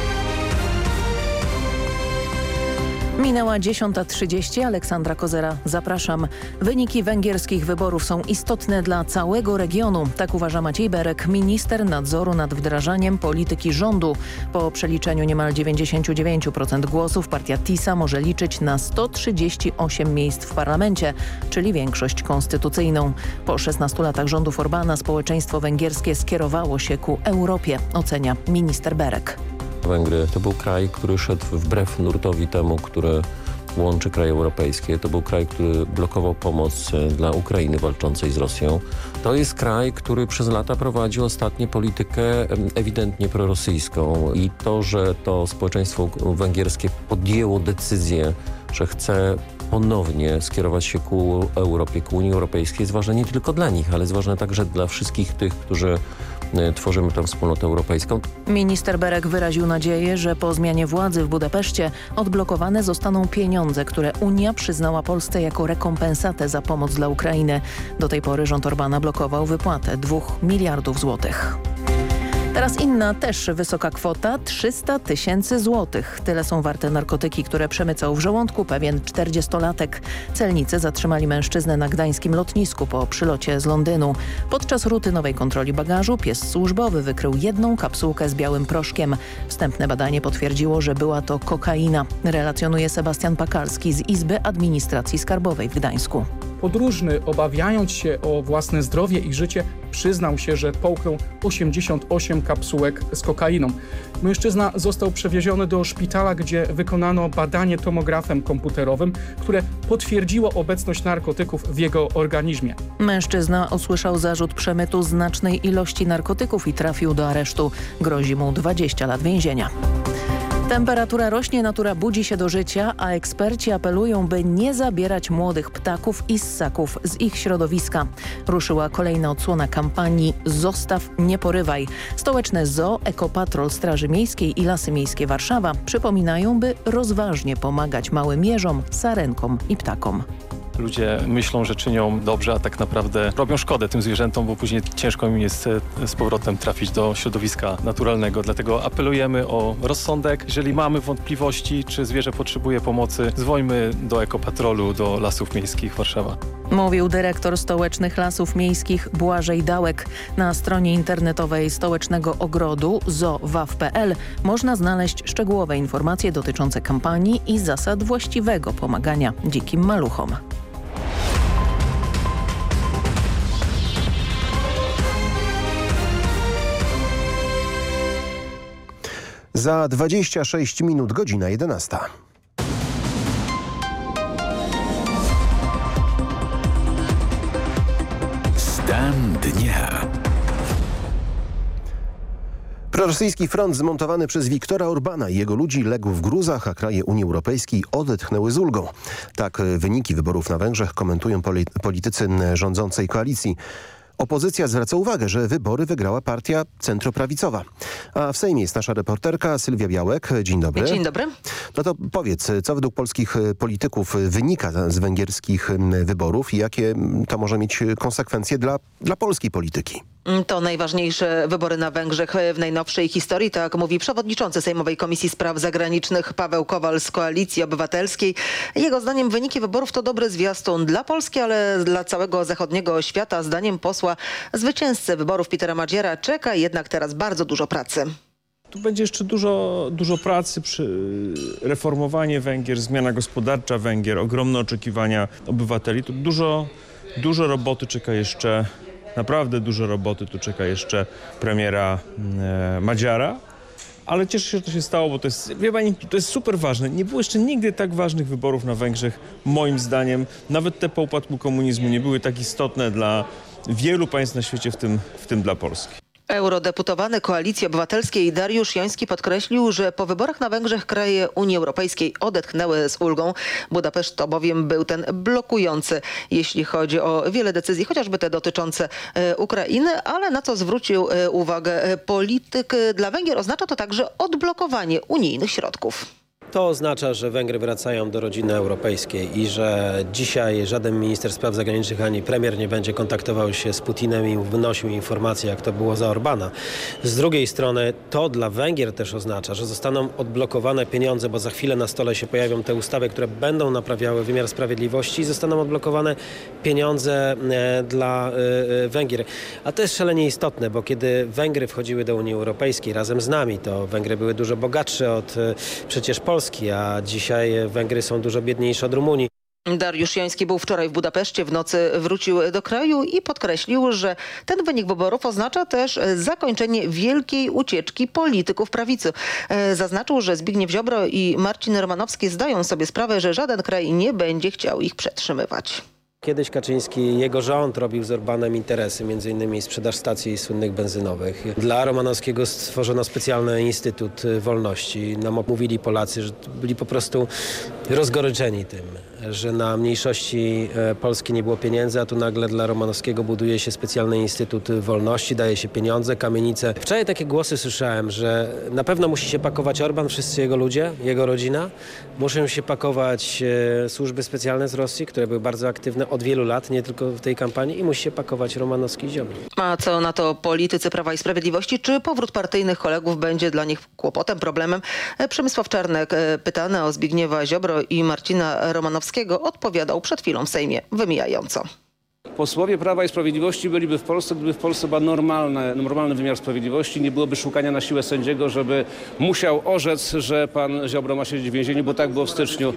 Minęła 10.30. Aleksandra Kozera. Zapraszam. Wyniki węgierskich wyborów są istotne dla całego regionu. Tak uważa Maciej Berek, minister nadzoru nad wdrażaniem polityki rządu. Po przeliczeniu niemal 99% głosów partia TISA może liczyć na 138 miejsc w parlamencie, czyli większość konstytucyjną. Po 16 latach rządów Orbana społeczeństwo węgierskie skierowało się ku Europie, ocenia minister Berek. Węgry to był kraj, który szedł wbrew nurtowi temu, który łączy kraje europejskie. To był kraj, który blokował pomoc e, dla Ukrainy walczącej z Rosją. To jest kraj, który przez lata prowadził ostatnio politykę ewidentnie prorosyjską i to, że to społeczeństwo węgierskie podjęło decyzję, że chce ponownie skierować się ku Europie, ku Unii Europejskiej jest ważne nie tylko dla nich, ale jest ważne także dla wszystkich tych, którzy tworzymy tę wspólnotę europejską. Minister Berek wyraził nadzieję, że po zmianie władzy w Budapeszcie odblokowane zostaną pieniądze, które Unia przyznała Polsce jako rekompensatę za pomoc dla Ukrainy. Do tej pory rząd Orbana blokował wypłatę 2 miliardów złotych. Teraz inna, też wysoka kwota, 300 tysięcy złotych. Tyle są warte narkotyki, które przemycał w żołądku pewien 40-latek. Celnicy zatrzymali mężczyznę na gdańskim lotnisku po przylocie z Londynu. Podczas rutynowej kontroli bagażu pies służbowy wykrył jedną kapsułkę z białym proszkiem. Wstępne badanie potwierdziło, że była to kokaina. Relacjonuje Sebastian Pakalski z Izby Administracji Skarbowej w Gdańsku. Podróżny, obawiając się o własne zdrowie i życie, przyznał się, że połknął 88 kapsułek z kokainą. Mężczyzna został przewieziony do szpitala, gdzie wykonano badanie tomografem komputerowym, które potwierdziło obecność narkotyków w jego organizmie. Mężczyzna usłyszał zarzut przemytu znacznej ilości narkotyków i trafił do aresztu. Grozi mu 20 lat więzienia. Temperatura rośnie, natura budzi się do życia, a eksperci apelują, by nie zabierać młodych ptaków i ssaków z ich środowiska. Ruszyła kolejna odsłona kampanii Zostaw, nie porywaj. Stołeczne zoo, Ekopatrol Straży Miejskiej i Lasy Miejskie Warszawa przypominają, by rozważnie pomagać małym jeżom, sarenkom i ptakom. Ludzie myślą, że czynią dobrze, a tak naprawdę robią szkodę tym zwierzętom, bo później ciężko im jest e, z powrotem trafić do środowiska naturalnego. Dlatego apelujemy o rozsądek. Jeżeli mamy wątpliwości, czy zwierzę potrzebuje pomocy, dzwońmy do Ekopatrolu, do Lasów Miejskich Warszawa. Mówił dyrektor Stołecznych Lasów Miejskich Błażej Dałek. Na stronie internetowej Stołecznego Ogrodu zowaw.pl można znaleźć szczegółowe informacje dotyczące kampanii i zasad właściwego pomagania dzikim maluchom. Za 26 minut, godzina 11. Stan dnia. Prorosyjski front zmontowany przez Wiktora Orbana i jego ludzi legł w gruzach, a kraje Unii Europejskiej odetchnęły z ulgą. Tak wyniki wyborów na Węgrzech komentują politycy rządzącej koalicji. Opozycja zwraca uwagę, że wybory wygrała partia centroprawicowa. A w Sejmie jest nasza reporterka Sylwia Białek. Dzień dobry. Dzień dobry. No to powiedz, co według polskich polityków wynika z węgierskich wyborów i jakie to może mieć konsekwencje dla, dla polskiej polityki? To najważniejsze wybory na Węgrzech w najnowszej historii, tak mówi przewodniczący Sejmowej Komisji Spraw Zagranicznych Paweł Kowal z Koalicji Obywatelskiej. Jego zdaniem wyniki wyborów to dobry zwiastun dla Polski, ale dla całego zachodniego świata. Zdaniem posła zwycięzcy wyborów Petera Madziera czeka jednak teraz bardzo dużo pracy. Tu będzie jeszcze dużo, dużo pracy przy reformowanie Węgier, zmiana gospodarcza Węgier, ogromne oczekiwania obywateli. Tu dużo, dużo roboty czeka jeszcze Naprawdę dużo roboty tu czeka jeszcze premiera e, Madziara. Ale cieszę się, że to się stało, bo to jest, wie pani, to jest super ważne. Nie było jeszcze nigdy tak ważnych wyborów na Węgrzech, moim zdaniem. Nawet te po upadku komunizmu nie były tak istotne dla wielu państw na świecie, w tym, w tym dla Polski. Eurodeputowany Koalicji Obywatelskiej Dariusz Joński podkreślił, że po wyborach na Węgrzech kraje Unii Europejskiej odetchnęły z ulgą. Budapeszt to bowiem był ten blokujący, jeśli chodzi o wiele decyzji, chociażby te dotyczące e, Ukrainy, ale na co zwrócił e, uwagę e, polityk dla Węgier oznacza to także odblokowanie unijnych środków. To oznacza, że Węgry wracają do rodziny europejskiej i że dzisiaj żaden minister spraw zagranicznych ani premier nie będzie kontaktował się z Putinem i wynosił informacje, jak to było za Orbana. Z drugiej strony to dla Węgier też oznacza, że zostaną odblokowane pieniądze, bo za chwilę na stole się pojawią te ustawy, które będą naprawiały wymiar sprawiedliwości i zostaną odblokowane pieniądze e, dla e, e, Węgier. A to jest szalenie istotne, bo kiedy Węgry wchodziły do Unii Europejskiej razem z nami, to Węgry były dużo bogatsze od przecież Polski Polski, a dzisiaj Węgry są dużo biedniejsze od Rumunii. Dariusz Joński był wczoraj w Budapeszcie, w nocy wrócił do kraju i podkreślił, że ten wynik wyborów oznacza też zakończenie wielkiej ucieczki polityków prawicy. E, zaznaczył, że Zbigniew Ziobro i Marcin Romanowski zdają sobie sprawę, że żaden kraj nie będzie chciał ich przetrzymywać. Kiedyś Kaczyński, jego rząd robił z Orbanem interesy, innymi sprzedaż stacji słynnych benzynowych. Dla Romanowskiego stworzono specjalny Instytut Wolności. Nam mówili Polacy, że byli po prostu rozgoryczeni tym, że na mniejszości e, Polski nie było pieniędzy, a tu nagle dla Romanowskiego buduje się specjalny Instytut Wolności, daje się pieniądze, kamienice. Wczoraj takie głosy słyszałem, że na pewno musi się pakować Orban, wszyscy jego ludzie, jego rodzina. Muszą się pakować e, służby specjalne z Rosji, które były bardzo aktywne od wielu lat, nie tylko w tej kampanii i musi się pakować Romanowski i Ziobro. A co na to politycy Prawa i Sprawiedliwości? Czy powrót partyjnych kolegów będzie dla nich kłopotem, problemem? E, Przemysław Czarnek pytany o Zbigniewa Ziobro i Marcina Romanowskiego odpowiadał przed chwilą w Sejmie wymijająco. Posłowie Prawa i Sprawiedliwości byliby w Polsce, gdyby w Polsce był normalny, normalny wymiar sprawiedliwości, nie byłoby szukania na siłę sędziego, żeby musiał orzec, że pan Ziobro ma siedzieć w więzieniu, bo tak było w styczniu.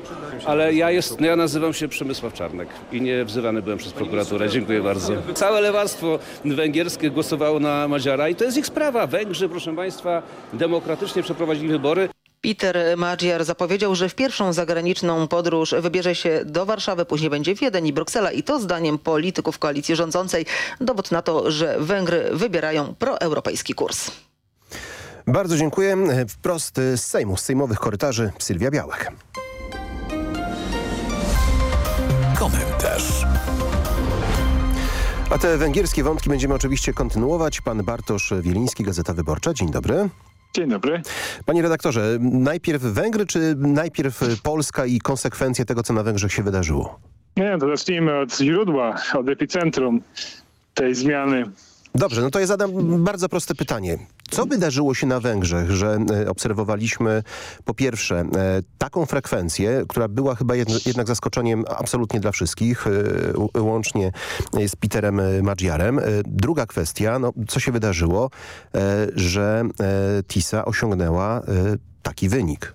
Ale ja, jest, ja nazywam się Przemysław Czarnek i nie wzywany byłem przez prokuraturę. Dziękuję bardzo. Całe lewactwo węgierskie głosowało na Madziara i to jest ich sprawa. Węgrzy, proszę państwa, demokratycznie przeprowadzili wybory. Peter Madziar zapowiedział, że w pierwszą zagraniczną podróż wybierze się do Warszawy, później będzie Wiedeń i Bruksela i to zdaniem polityków koalicji rządzącej dowód na to, że Węgry wybierają proeuropejski kurs. Bardzo dziękuję. Wprost z Sejmu, z sejmowych korytarzy Sylwia Białek. Komentarz. A te węgierskie wątki będziemy oczywiście kontynuować. Pan Bartosz Wieliński, Gazeta Wyborcza. Dzień dobry. Dzień dobry. Panie redaktorze, najpierw Węgry czy najpierw Polska i konsekwencje tego, co na Węgrzech się wydarzyło? Nie, to zacznijmy od źródła, od epicentrum tej zmiany. Dobrze, no to ja zadam bardzo proste pytanie. Co wydarzyło się na Węgrzech, że e, obserwowaliśmy po pierwsze e, taką frekwencję, która była chyba jednak zaskoczeniem absolutnie dla wszystkich, e, łącznie z Peterem Madziarem. Druga kwestia, no, co się wydarzyło, że TISA osiągnęła taki wynik.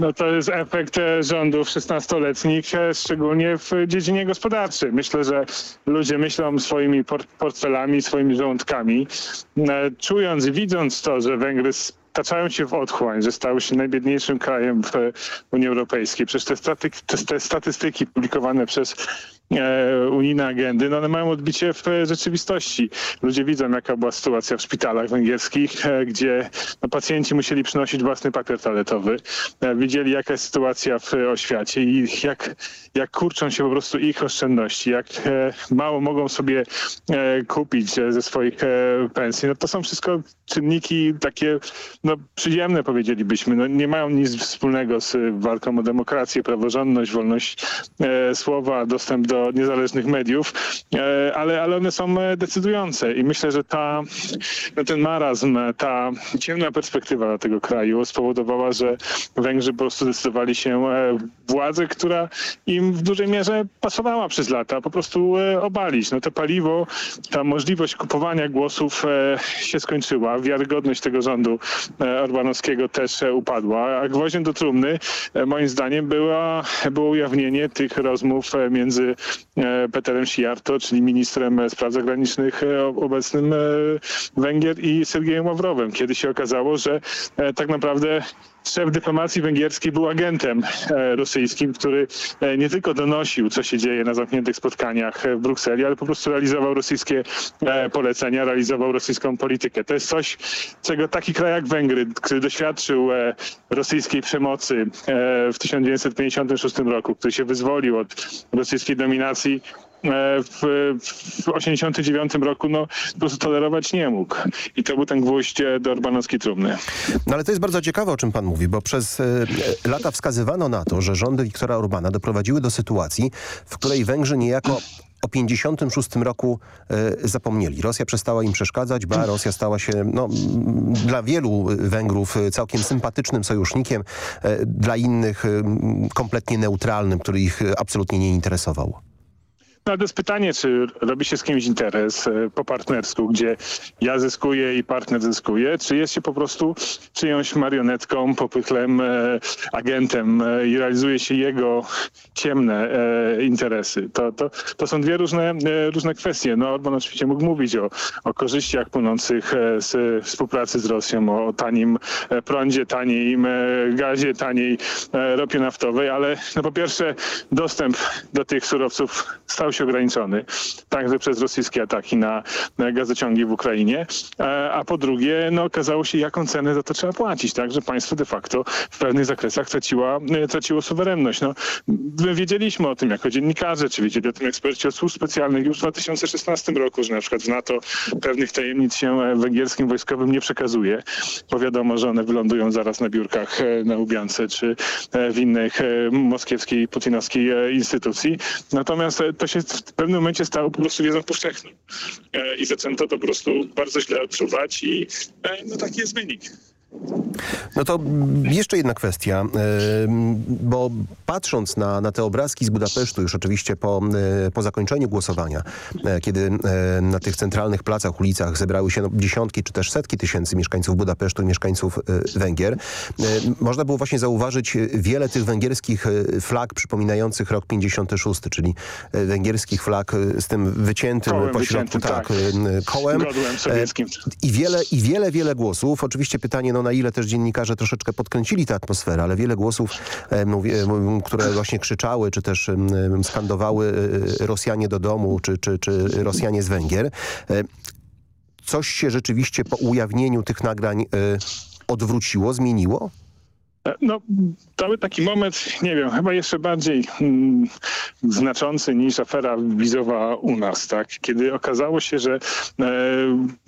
No to jest efekt e, rządów 16-letnich, e, szczególnie w dziedzinie gospodarczej. Myślę, że ludzie myślą swoimi portfelami, swoimi żołądkami, e, czując i widząc to, że Węgry staczają się w otchłań, że stały się najbiedniejszym krajem w Unii Europejskiej. Przecież te, staty, te, statystyki publikowane przez unijne agendy, no one mają odbicie w rzeczywistości. Ludzie widzą, jaka była sytuacja w szpitalach węgierskich, e, gdzie no, pacjenci musieli przynosić własny papier toaletowy. E, widzieli, jaka jest sytuacja w oświacie i jak, jak kurczą się po prostu ich oszczędności, jak e, mało mogą sobie e, kupić e, ze swoich e, pensji. No to są wszystko czynniki takie no, przyziemne, powiedzielibyśmy. No, nie mają nic wspólnego z walką o demokrację, praworządność, wolność e, słowa, dostęp do niezależnych mediów, e, ale, ale one są e, decydujące i myślę, że ta, no, ten marazm, ta ciemna perspektywa tego kraju spowodowała, że Węgrzy po prostu zdecydowali się e, władzę, która im w dużej mierze pasowała przez lata, po prostu obalić. No to paliwo, ta możliwość kupowania głosów się skończyła. Wiarygodność tego rządu orbanowskiego też upadła, a gwoździem do trumny moim zdaniem była, było ujawnienie tych rozmów między Peterem Sijarto, czyli ministrem e, spraw zagranicznych e, obecnym e, Węgier i Sergiejem Ławrowem, kiedy się okazało, że e, tak naprawdę szef dyplomacji węgierskiej był agentem e, rosyjskim, który e, nie tylko donosił, co się dzieje na zamkniętych spotkaniach w Brukseli, ale po prostu realizował rosyjskie e, polecenia, realizował rosyjską politykę. To jest coś, czego taki kraj jak Węgry, który doświadczył rosyjskiej przemocy w 1956 roku, który się wyzwolił od rosyjskiej dominacji, w, w 89 roku no, po prostu tolerować nie mógł. I to był ten gwóźdź e, do orbanowskiej trumny. No ale to jest bardzo ciekawe, o czym pan mówi, bo przez e, lata wskazywano na to, że rządy Viktora Orbana doprowadziły do sytuacji, w której Węgrzy niejako o 56 roku e, zapomnieli. Rosja przestała im przeszkadzać, ba Rosja stała się no, dla wielu Węgrów e, całkiem sympatycznym sojusznikiem, e, dla innych e, kompletnie neutralnym, który ich e, absolutnie nie interesował. No, to jest pytanie, czy robi się z kimś interes e, po partnersku, gdzie ja zyskuję i partner zyskuje, czy jest się po prostu czyjąś marionetką, popychlem, e, agentem e, i realizuje się jego ciemne interesy. To, to, to są dwie różne, różne kwestie. No, Orban oczywiście mógł mówić o, o korzyściach płynących z współpracy z Rosją, o tanim prądzie, taniej gazie, taniej ropie naftowej, ale no, po pierwsze dostęp do tych surowców stał się ograniczony, także przez rosyjskie ataki na, na gazociągi w Ukrainie, e, a po drugie no, okazało się, jaką cenę za to trzeba płacić, tak, że państwo de facto w pewnych zakresach traciła, e, traciło suwerenność. No, my wiedzieliśmy o tym jako dziennikarze, czy wiedzieli o tym eksperci od służb specjalnych już w 2016 roku, że na przykład w NATO pewnych tajemnic się e, węgierskim wojskowym nie przekazuje, bo wiadomo, że one wylądują zaraz na biurkach na Łubiance, czy w innych moskiewskiej, putinowskiej instytucji. Natomiast to się w pewnym momencie stało po prostu wiedzą powszechną E, i zaczęto to po prostu bardzo źle odczuwać i e, no taki jest wynik. No to jeszcze jedna kwestia, ym, bo patrząc na, na te obrazki z Budapesztu już oczywiście po, y, po zakończeniu głosowania, e, kiedy e, na tych centralnych placach, ulicach zebrały się no, dziesiątki czy też setki tysięcy mieszkańców Budapesztu i mieszkańców e, Węgier, e, można było właśnie zauważyć wiele tych węgierskich e, flag przypominających rok 56, czyli e, węgierskich flag e, z tym wyciętym Kołem pośrodku wyciętym, tak. tak, e, kołem. E. I wiele, I wiele, wiele głosów. Oczywiście pytanie, no na ile też dziennikarze troszeczkę podkręcili tę atmosferę, ale wiele głosów, e, e, które właśnie krzyczały, czy też skandowały e, Rosjanie do domu, czy, czy, czy Rosjanie z Węgier. Coś się rzeczywiście po ujawnieniu tych nagrań odwróciło, zmieniło? No, cały taki moment, nie wiem, chyba jeszcze bardziej mm, znaczący niż afera wizowa u nas, tak? Kiedy okazało się, że e,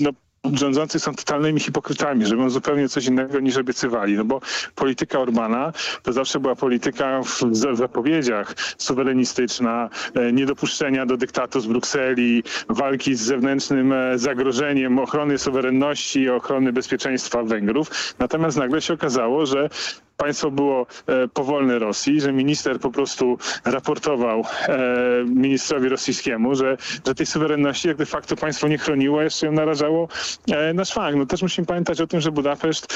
no, rządzący są totalnymi hipokrytami, że robią zupełnie coś innego niż obiecywali, no bo polityka Orbana to zawsze była polityka w za- zapowiedziach suwerenistyczna, e, niedopuszczenia do dyktatu z Brukseli, walki z zewnętrznym e, zagrożeniem ochrony suwerenności ochrony bezpieczeństwa Węgrów. Natomiast nagle się okazało, że państwo było e, powolne Rosji, że minister po prostu raportował e, ministrowi rosyjskiemu, że, że tej suwerenności jak de facto państwo nie chroniło, jeszcze ją narażało e, na szwank. No też musimy pamiętać o tym, że Budapeszt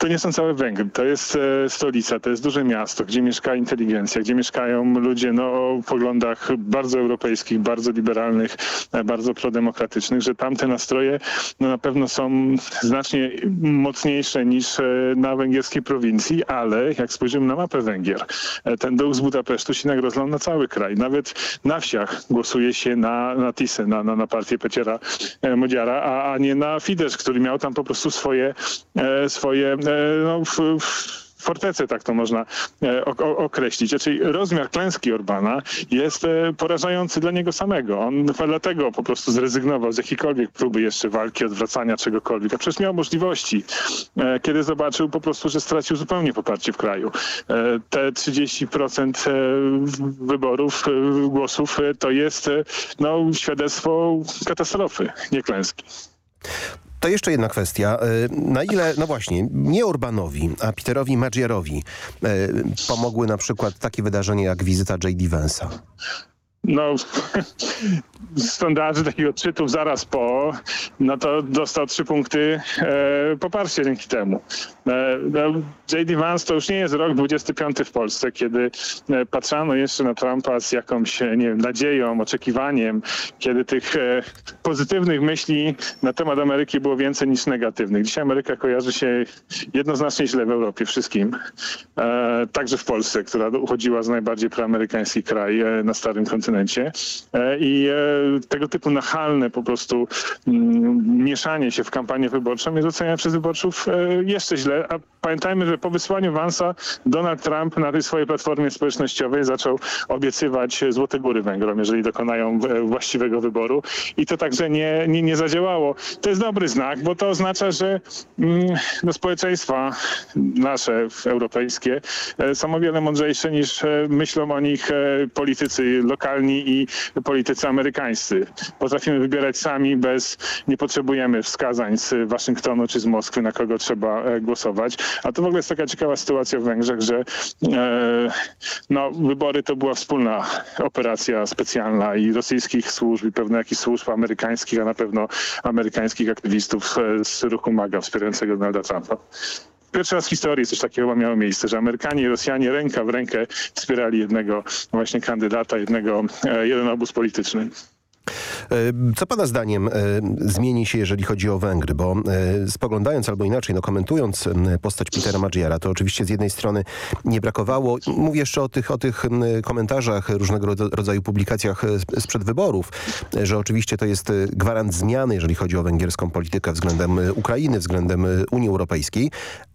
to nie są całe Węgry. To jest e, stolica, to jest duże miasto, gdzie mieszka inteligencja, gdzie mieszkają ludzie no, o poglądach bardzo europejskich, bardzo liberalnych, e, bardzo prodemokratycznych, że tamte nastroje no, na pewno są znacznie mocniejsze niż e, na węgierskiej prowincji, ale jak spojrzymy na mapę Węgier, ten duch z Budapesztu się jednak rozlał na cały kraj. Nawet na wsiach głosuje się na, na Tisę, na, na, na partię Peciera Modziara, a, a nie na Fidesz, który miał tam po prostu swoje, swoje no, w, w, fortecę, tak to można e, określić. Czyli rozmiar klęski Orbana jest e, porażający dla niego samego. On dlatego po prostu zrezygnował z jakiejkolwiek próby jeszcze walki, odwracania czegokolwiek. A przecież miał możliwości, e, kiedy zobaczył po prostu, że stracił zupełnie poparcie w kraju. Te 30% wyborów, głosów to jest no, świadectwo katastrofy, nie klęski. To jeszcze jedna kwestia. E, na ile, no właśnie, nie Orbanowi, a Peterowi Maggiarowi e, pomogły na przykład takie wydarzenia jak wizyta J.D. Vance'a? No, sondaży takich odczytów zaraz po, no to dostał trzy punkty e, poparcia dzięki temu. E, no, J.D. Vance to już nie jest rok 25 w Polsce, kiedy e, patrzano jeszcze na Trumpa z jakąś, nie wiem, nadzieją, oczekiwaniem, kiedy tych e, pozytywnych myśli na temat Ameryki było więcej niż negatywnych. Dzisiaj Ameryka kojarzy się jednoznacznie źle w Europie wszystkim, e, także w Polsce, która uchodziła za najbardziej proamerykański kraj e, na starym kontynencie. I tego typu nachalne po prostu mm, mieszanie się w kampanię wyborczą jest oceniane przez wyborców e, jeszcze źle, a pamiętajmy, że po wysłaniu Vansa Donald Trump na tej swojej platformie społecznościowej zaczął obiecywać złote góry Węgrom, jeżeli dokonają e, właściwego wyboru i to także nie, nie, nie zadziałało. To jest dobry znak, bo to oznacza, że mm, no, społeczeństwa nasze europejskie e, są o wiele mądrzejsze niż myślą o nich politycy lokalni i politycy amerykańscy. Potrafimy wybierać sami bez, nie potrzebujemy wskazań z Waszyngtonu czy z Moskwy, na kogo trzeba e, głosować. A to w ogóle jest taka ciekawa sytuacja w Węgrzech, że e, no, wybory to była wspólna operacja specjalna i rosyjskich służb i pewno jakichś służb amerykańskich, a na pewno amerykańskich aktywistów e, z ruchu MAGA wspierającego Donalda Trumpa. Pierwszy raz w historii coś takiego miało miejsce, że Amerykanie i Rosjanie ręka w rękę wspierali jednego właśnie kandydata, jednego, e, jeden obóz polityczny. E, co pana zdaniem e, zmieni się, jeżeli chodzi o Węgry? Bo spoglądając albo inaczej, no komentując postać Petera Maggiara, to oczywiście z jednej strony nie brakowało, mówię jeszcze o tych, o tych komentarzach, różnego rodzaju publikacjach sprzed wyborów, że oczywiście to jest gwarant zmiany, jeżeli chodzi o węgierską politykę względem Ukrainy, względem Unii Europejskiej,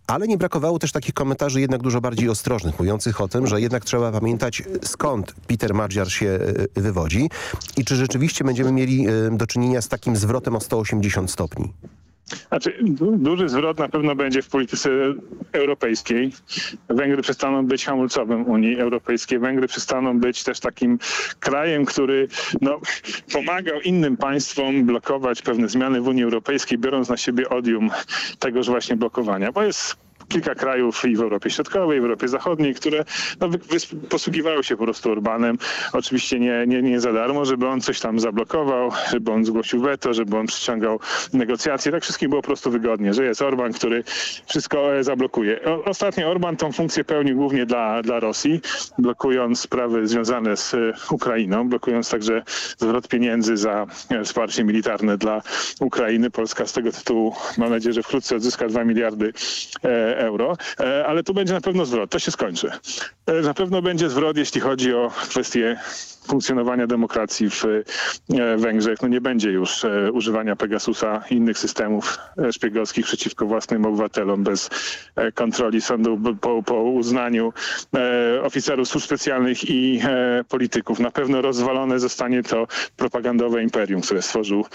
ale nie brakowało też takich komentarzy jednak dużo bardziej ostrożnych, mówiących o tym, że jednak trzeba pamiętać skąd Peter Magyar się e, wywodzi i czy rzeczywiście będziemy mieli e, do czynienia z takim zwrotem o 180 stopni. Znaczy, duży zwrot na pewno będzie w polityce europejskiej. Węgry przestaną być hamulcowym Unii Europejskiej. Węgry przestaną być też takim krajem, który no, pomagał innym państwom blokować pewne zmiany w Unii Europejskiej, biorąc na siebie odium tegoż właśnie blokowania. Bo jest kilka krajów i w Europie Środkowej, i w Europie Zachodniej, które no, posługiwały się po prostu Orbanem. Oczywiście nie, nie, nie za darmo, żeby on coś tam zablokował, żeby on zgłosił weto, żeby on przyciągał negocjacje. Tak wszystkim było po prostu wygodnie, że jest Orban, który wszystko e, zablokuje. Ostatnio Orban tą funkcję pełnił głównie dla, dla Rosji, blokując sprawy związane z e, Ukrainą, blokując także zwrot pieniędzy za e, wsparcie militarne dla Ukrainy. Polska z tego tytułu, mam nadzieję, że wkrótce odzyska 2 miliardy euro, e, ale tu będzie na pewno zwrot. To się skończy. E, na pewno będzie zwrot, jeśli chodzi o kwestie funkcjonowania demokracji w e, Węgrzech. No nie będzie już używania Pegasusa i innych systemów szpiegowskich przeciwko własnym obywatelom bez kontroli sądu po, po uznaniu oficerów służb specjalnych i polityków. Na pewno rozwalone zostanie to propagandowe imperium, które stworzył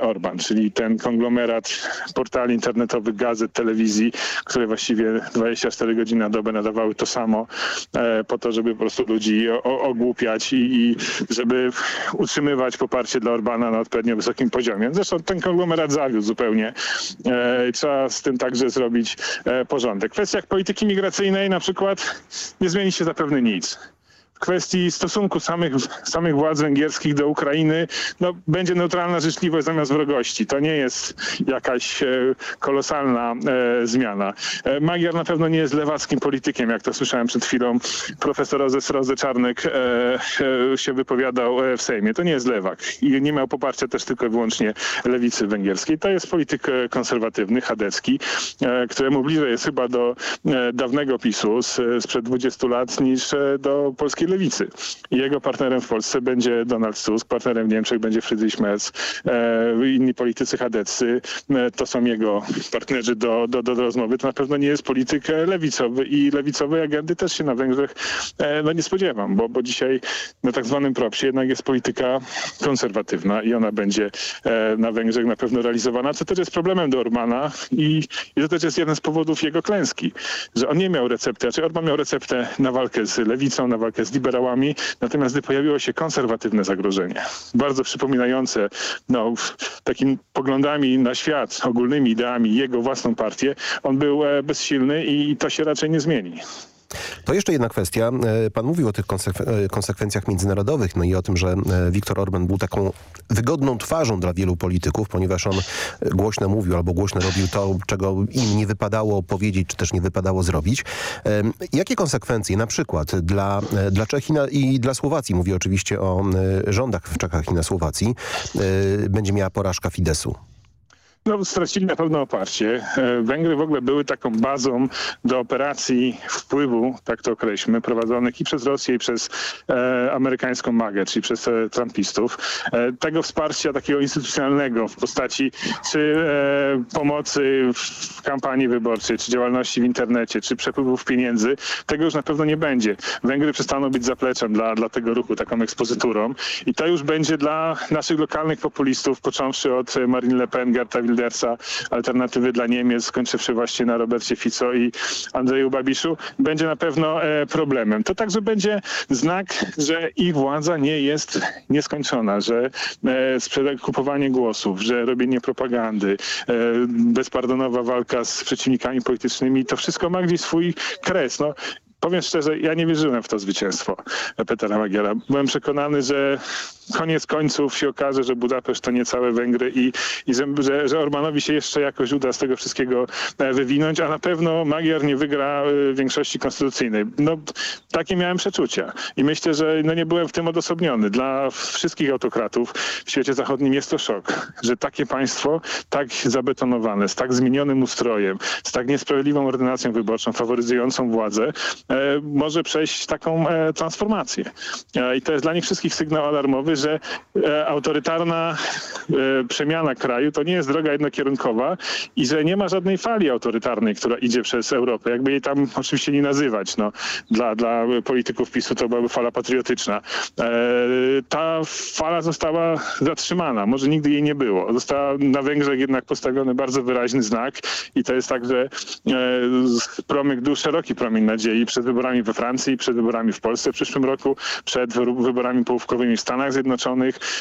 Orban, czyli ten konglomerat portali internetowych, gazet, telewizji, które właściwie 24 godziny na dobę nadawały to samo e, po to, żeby po prostu ludzi ogłupiać i, i żeby utrzymywać poparcie dla Orbana na odpowiednio wysokim poziomie. Zresztą ten konglomerat zawiódł zupełnie. E, trzeba z tym także zrobić e, porządek. W kwestiach polityki migracyjnej na przykład nie zmieni się zapewne nic kwestii stosunku samych, samych władz węgierskich do Ukrainy no, będzie neutralna życzliwość zamiast wrogości. To nie jest jakaś e, kolosalna e, zmiana. E, Magyar na pewno nie jest lewackim politykiem, jak to słyszałem przed chwilą. Profesor Roze Czarnek e, e, się wypowiadał e, w Sejmie. To nie jest lewak i nie miał poparcia też tylko i wyłącznie lewicy węgierskiej. To jest polityk konserwatywny, chadecki, któremu bliżej jest chyba do dawnego PiSu z, sprzed 20 lat niż do polskiej lewicy. Jego partnerem w Polsce będzie Donald Tusk, partnerem w Niemczech będzie Friedrich Merz, e, inni politycy chadeccy, e, to są jego partnerzy do, do, do, do rozmowy. To na pewno nie jest polityk e, lewicowy i lewicowej agendy też się na Węgrzech e, no, nie spodziewam, bo, bo dzisiaj na tak zwanym propsie jednak jest polityka konserwatywna i ona będzie e, na Węgrzech na pewno realizowana, co też jest problemem do Orbana i, i to też jest jeden z powodów jego klęski, że on nie miał recepty, znaczy Orban miał receptę na walkę z lewicą, na walkę z liberałami, natomiast gdy pojawiło się konserwatywne zagrożenie, bardzo przypominające no, takimi poglądami na świat, ogólnymi ideami jego własną partię, on był e, bezsilny i to się raczej nie zmieni. To jeszcze jedna kwestia. E, Pan mówił o tych e, konsekwencjach międzynarodowych, no i o tym, że e, Viktor Orban był taką wygodną twarzą dla wielu polityków, ponieważ on głośno mówił albo głośno robił to, czego im nie wypadało powiedzieć, czy też nie wypadało zrobić. Jakie konsekwencje na przykład dla, dla Czech i, dla Słowacji, mówię oczywiście o rządach w Czechach i na Słowacji, będzie miała porażka Fidesu? No, stracili na pewno oparcie. E, Węgry w ogóle były taką bazą do operacji wpływu, tak to określmy, prowadzonych i przez Rosję, i przez e, amerykańską magę, czyli przez e, trumpistów. E, tego wsparcia takiego instytucjonalnego w postaci czy e, pomocy w kampanii wyborczej, czy działalności w internecie, czy przepływów pieniędzy, tego już na pewno nie będzie. Węgry przestaną być zapleczem dla, dla tego ruchu, taką ekspozyturą i to już będzie dla naszych lokalnych populistów, począwszy od e, Marine Le Pen, Gerta Wildersa, alternatywy dla Niemiec, skończywszy właśnie na Robercie Fico i Andrzeju Babiszu, będzie na pewno e, problemem. To także będzie znak, że ich władza nie jest nieskończona, że e, kupowanie głosów, że robienie propagandy, e, bezpardonowa walka z przeciwnikami politycznymi, to wszystko ma gdzieś swój kres. No, Powiem szczerze, ja nie wierzyłem w to zwycięstwo Petera Magiera. Byłem przekonany, że koniec końców się okaże, że Budapeszt to nie całe Węgry i, i że, że, Orbanowi się jeszcze jakoś uda z tego wszystkiego e, wywinąć, a na pewno Magier nie wygra e, większości konstytucyjnej. No, takie miałem przeczucia i myślę, że no, nie byłem w tym odosobniony. Dla wszystkich autokratów w świecie zachodnim jest to szok, że takie państwo tak zabetonowane, z tak zmienionym ustrojem, z tak niesprawiedliwą ordynacją wyborczą, faworyzującą władzę, e, może przejść taką e, transformację. E, I to jest dla nich wszystkich sygnał alarmowy, że e, autorytarna e, przemiana kraju to nie jest droga jednokierunkowa i że nie ma żadnej fali autorytarnej, która idzie przez Europę. Jakby jej tam oczywiście nie nazywać. No, dla, dla polityków PiSu to byłaby fala patriotyczna. E, ta fala została zatrzymana. Może nigdy jej nie było. Została na Węgrzech jednak postawiony bardzo wyraźny znak i to jest tak, że promyk był szeroki promień nadziei przed wyborami we Francji, przed wyborami w Polsce w przyszłym roku, przed wy- wyborami połówkowymi w Stanach Zjednoczonych.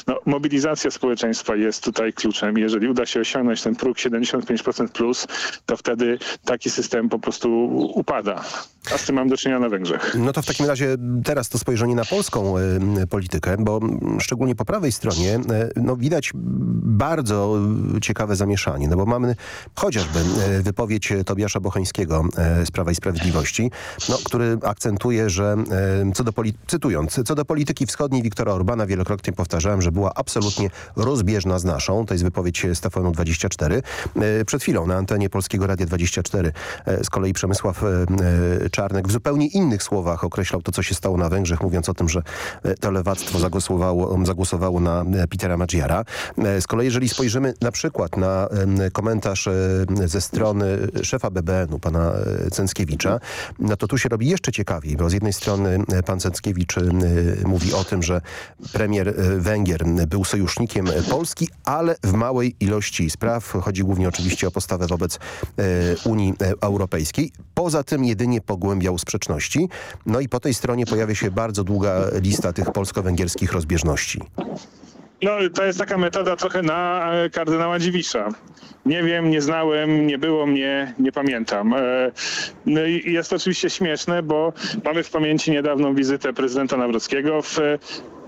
No, mobilizacja społeczeństwa jest tutaj kluczem. Jeżeli uda się osiągnąć ten próg 75% plus, to wtedy taki system po prostu upada. A z tym mam do czynienia na Węgrzech. No to w takim razie teraz to spojrzenie na polską y, politykę, bo szczególnie po prawej stronie y, no, widać bardzo ciekawe zamieszanie, no bo mamy chociażby y, wypowiedź Tobiasza Bocheńskiego z Prawa i Sprawiedliwości, no, który akcentuje, że co do cytując, co do polityki wschodniej Wiktora Orbana wielokrotnie powtarzałem, że była absolutnie rozbieżna z naszą. To jest wypowiedź Stefanu 24. Y, Przed chwilą na antenie Polskiego Radia 24 y, z kolei Przemysław Czarnek w zupełnie innych słowach określał to, co się stało na Węgrzech, mówiąc o tym, że e, to lewactwo zagłosowało, zagłosowało na e, Petera Maggiara. E, Z kolei, jeżeli spojrzymy na przykład na komentarz ze strony szefa BBN-u, pana Cęckiewicza, no to tu się robi jeszcze ciekawiej, bo z jednej strony pan Cęckiewicz mówi o tym, że premier Węgier był sojusznikiem Polski, ale w małej ilości spraw. Chodzi głównie oczywiście o postawę wobec Unii Europejskiej. Poza tym jedynie pogłębiał sprzeczności. No i po tej stronie pojawia się bardzo długa lista tych polsko-węgierskich rozbieżności. No, to jest taka metoda trochę na e, kardynała Dziwisza, Nie wiem, nie znałem, nie było mnie, nie pamiętam. E, no i jest to oczywiście śmieszne, bo mamy w pamięci niedawną wizytę prezydenta Nawrockiego w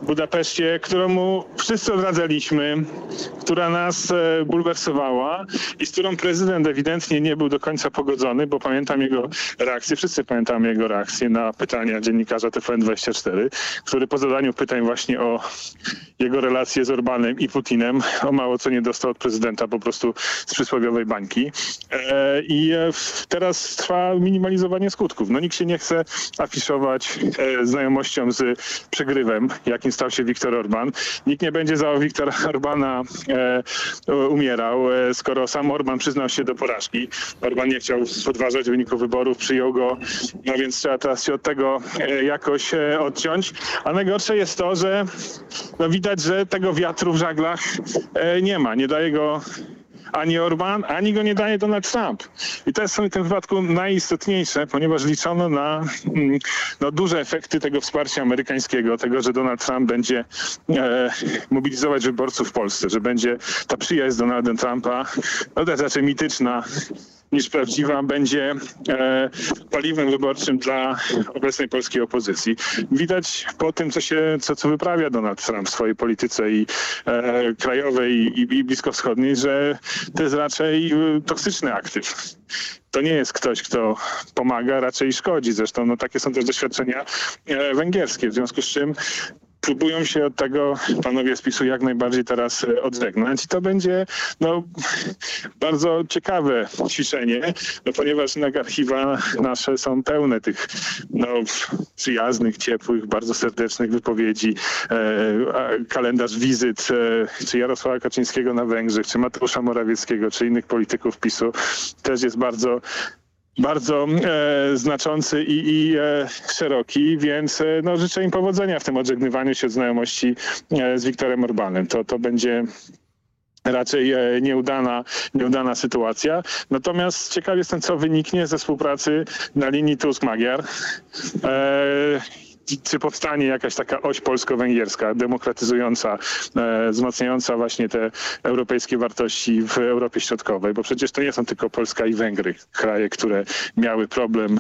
Budapeszcie, którą mu wszyscy odradzaliśmy, która nas e, bulwersowała i z którą prezydent ewidentnie nie był do końca pogodzony, bo pamiętam jego reakcję, wszyscy pamiętamy jego reakcję na pytania dziennikarza TVN24, który po zadaniu pytań właśnie o jego relacje z Orbanem i Putinem o mało co nie dostał od prezydenta po prostu z przysłowiowej bańki. E, I e, teraz trwa minimalizowanie skutków. No nikt się nie chce afiszować znajomością z przegrywem, jakim stał się Viktor Orban. Nikt nie będzie za Viktora Orbana e, umierał, e, skoro sam Orban przyznał się do porażki. Orban nie chciał podważać wyniku wyborów, przyjął go, no więc trzeba teraz się od tego e, jakoś e, odciąć. A najgorsze jest to, że no widać, że tego wiatru w żaglach e, nie ma. Nie daje go ani Orban, ani go nie daje Donald Trump. I to jest w tym wypadku najistotniejsze, ponieważ liczono na no, duże efekty tego wsparcia amerykańskiego, tego, że Donald Trump będzie e, mobilizować wyborców w Polsce, że będzie ta przyjaźń z Donaldem Trumpa, no jest raczej mityczna, niż prawdziwa, będzie e, paliwem wyborczym dla obecnej polskiej opozycji. Widać po tym, co się, co, co wyprawia Donald Trump w swojej polityce i e, krajowej i, i bliskowschodniej, że to jest raczej e, toksyczny aktyw to nie jest ktoś, kto pomaga, raczej szkodzi. Zresztą no, takie są też doświadczenia e, węgierskie, w związku z czym próbują się od tego panowie z PiSu jak najbardziej teraz e, odżegnać. I to będzie no, bardzo ciekawe ćwiczenie, no, ponieważ jednak archiwa nasze są pełne tych no, przyjaznych, ciepłych, bardzo serdecznych wypowiedzi, e, kalendarz wizyt e, czy Jarosława Kaczyńskiego na Węgrzech, czy Mateusza Morawieckiego, czy innych polityków PiSu też jest bardzo bardzo e, znaczący i, i e, szeroki, więc e, no, życzę im powodzenia w tym odżegnywaniu się od znajomości e, z Wiktorem Orbanem. To, to będzie raczej e, nieudana, nieudana sytuacja. Natomiast ciekaw jestem, co wyniknie ze współpracy na linii Tusk-Magyar. Czy powstanie jakaś taka oś polsko-węgierska, demokratyzująca, e, wzmacniająca właśnie te europejskie wartości w Europie Środkowej, bo przecież to nie są tylko Polska i Węgry, kraje, które miały problem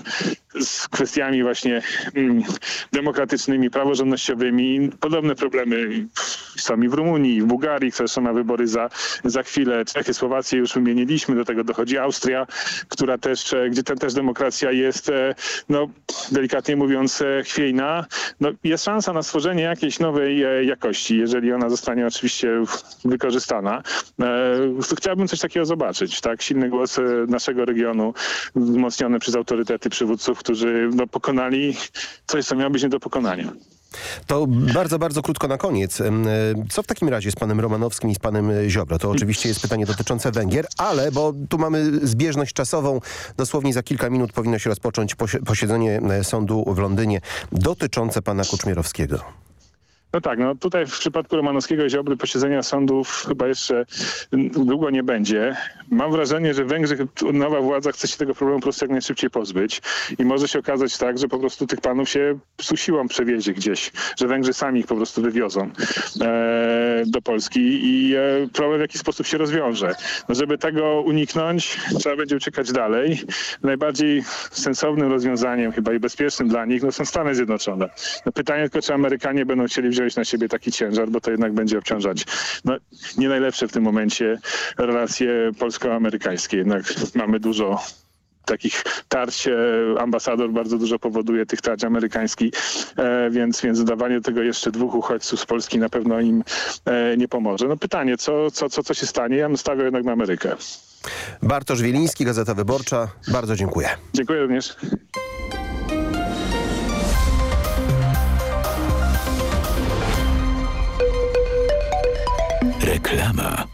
z kwestiami właśnie mm, demokratycznymi, praworządnościowymi. Podobne problemy są i w Rumunii, w Bułgarii, zresztą na wybory za, za chwilę. Czechy, Słowację już wymieniliśmy, do tego dochodzi Austria, która też, e, gdzie tam też demokracja jest, e, no delikatnie mówiąc, e, chwiejna. No, jest szansa na stworzenie jakiejś nowej jakości, jeżeli ona zostanie oczywiście wykorzystana. Chciałbym coś takiego zobaczyć, tak? Silny głos naszego regionu, wzmocniony przez autorytety przywódców, którzy no, pokonali coś, co miało być nie do pokonania. To bardzo, bardzo krótko na koniec. Co w takim razie z panem Romanowskim i z panem Ziobro? To oczywiście jest pytanie dotyczące Węgier, ale, bo tu mamy zbieżność czasową, dosłownie za kilka minut powinno się rozpocząć posiedzenie e, sądu w Londynie dotyczące pana Kuczmierowskiego. No tak, no tutaj w przypadku Romanowskiego Ziobry posiedzenia sądów chyba jeszcze długo nie będzie. Mam wrażenie, że Węgrzy, nowa władza chce się tego problemu po prostu jak najszybciej pozbyć i może się okazać tak, że po prostu tych panów się siłą przewiezie gdzieś, że Węgrzy sami ich po prostu wywiozą e, do Polski i e, problem w jakiś sposób się rozwiąże. No, żeby tego uniknąć, trzeba będzie uciekać dalej. Najbardziej sensownym rozwiązaniem chyba i bezpiecznym dla nich no, są Stany Zjednoczone. No, pytanie tylko, czy Amerykanie będą chcieli wziąć wziąć na siebie taki ciężar, bo to jednak będzie obciążać no, nie najlepsze w tym momencie relacje polsko-amerykańskie. Jednak mamy dużo takich tarć. E, ambasador bardzo dużo powoduje tych tarć amerykańskich, e, więc, więc dodawanie tego jeszcze dwóch uchodźców z Polski na pewno im e, nie pomoże. No pytanie, co, co, co, co się stanie? Ja bym stawiał jednak na Amerykę. Bartosz Wieliński, Gazeta Wyborcza. Bardzo dziękuję. Dziękuję również. Reklama.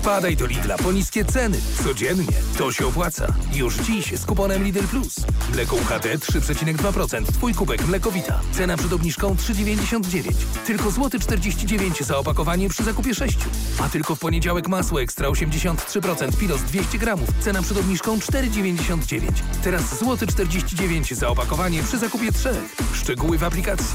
Wpadaj do Lidla po niskie ceny. Codziennie. To się opłaca. Już dziś z kuponem Lidl Plus. Mleko UHT 3,2%. Twój kubek Mlekowita. Cena przed obniżką 3,99. Tylko złoty 49 zł za opakowanie przy zakupie 6. A tylko w poniedziałek masło ekstra 83% Filos 200 gramów. Cena przed obniżką 4,99. Teraz złoty 49 za opakowanie przy zakupie 3. Szczegóły w aplikacji.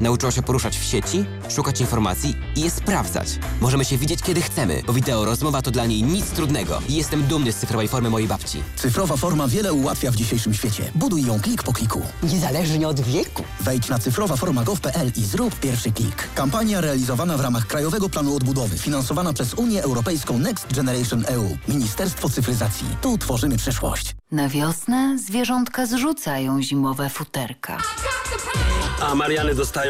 Nauczyła się poruszać w sieci, szukać informacji i je sprawdzać. Możemy się widzieć kiedy chcemy, bo wideo rozmowa to dla niej nic trudnego. I jestem dumny z cyfrowej formy mojej babci. Cyfrowa forma wiele ułatwia w dzisiejszym świecie. Buduj ją klik po kliku. Niezależnie od wieku. Wejdź na cyfrowaforma.gov.pl i zrób pierwszy klik. Kampania realizowana w ramach Krajowego Planu Odbudowy, finansowana przez Unię Europejską Next Generation EU. Ministerstwo Cyfryzacji. Tu tworzymy przyszłość. Na wiosnę zwierzątka zrzucają zimowe futerka. A Mariany dostają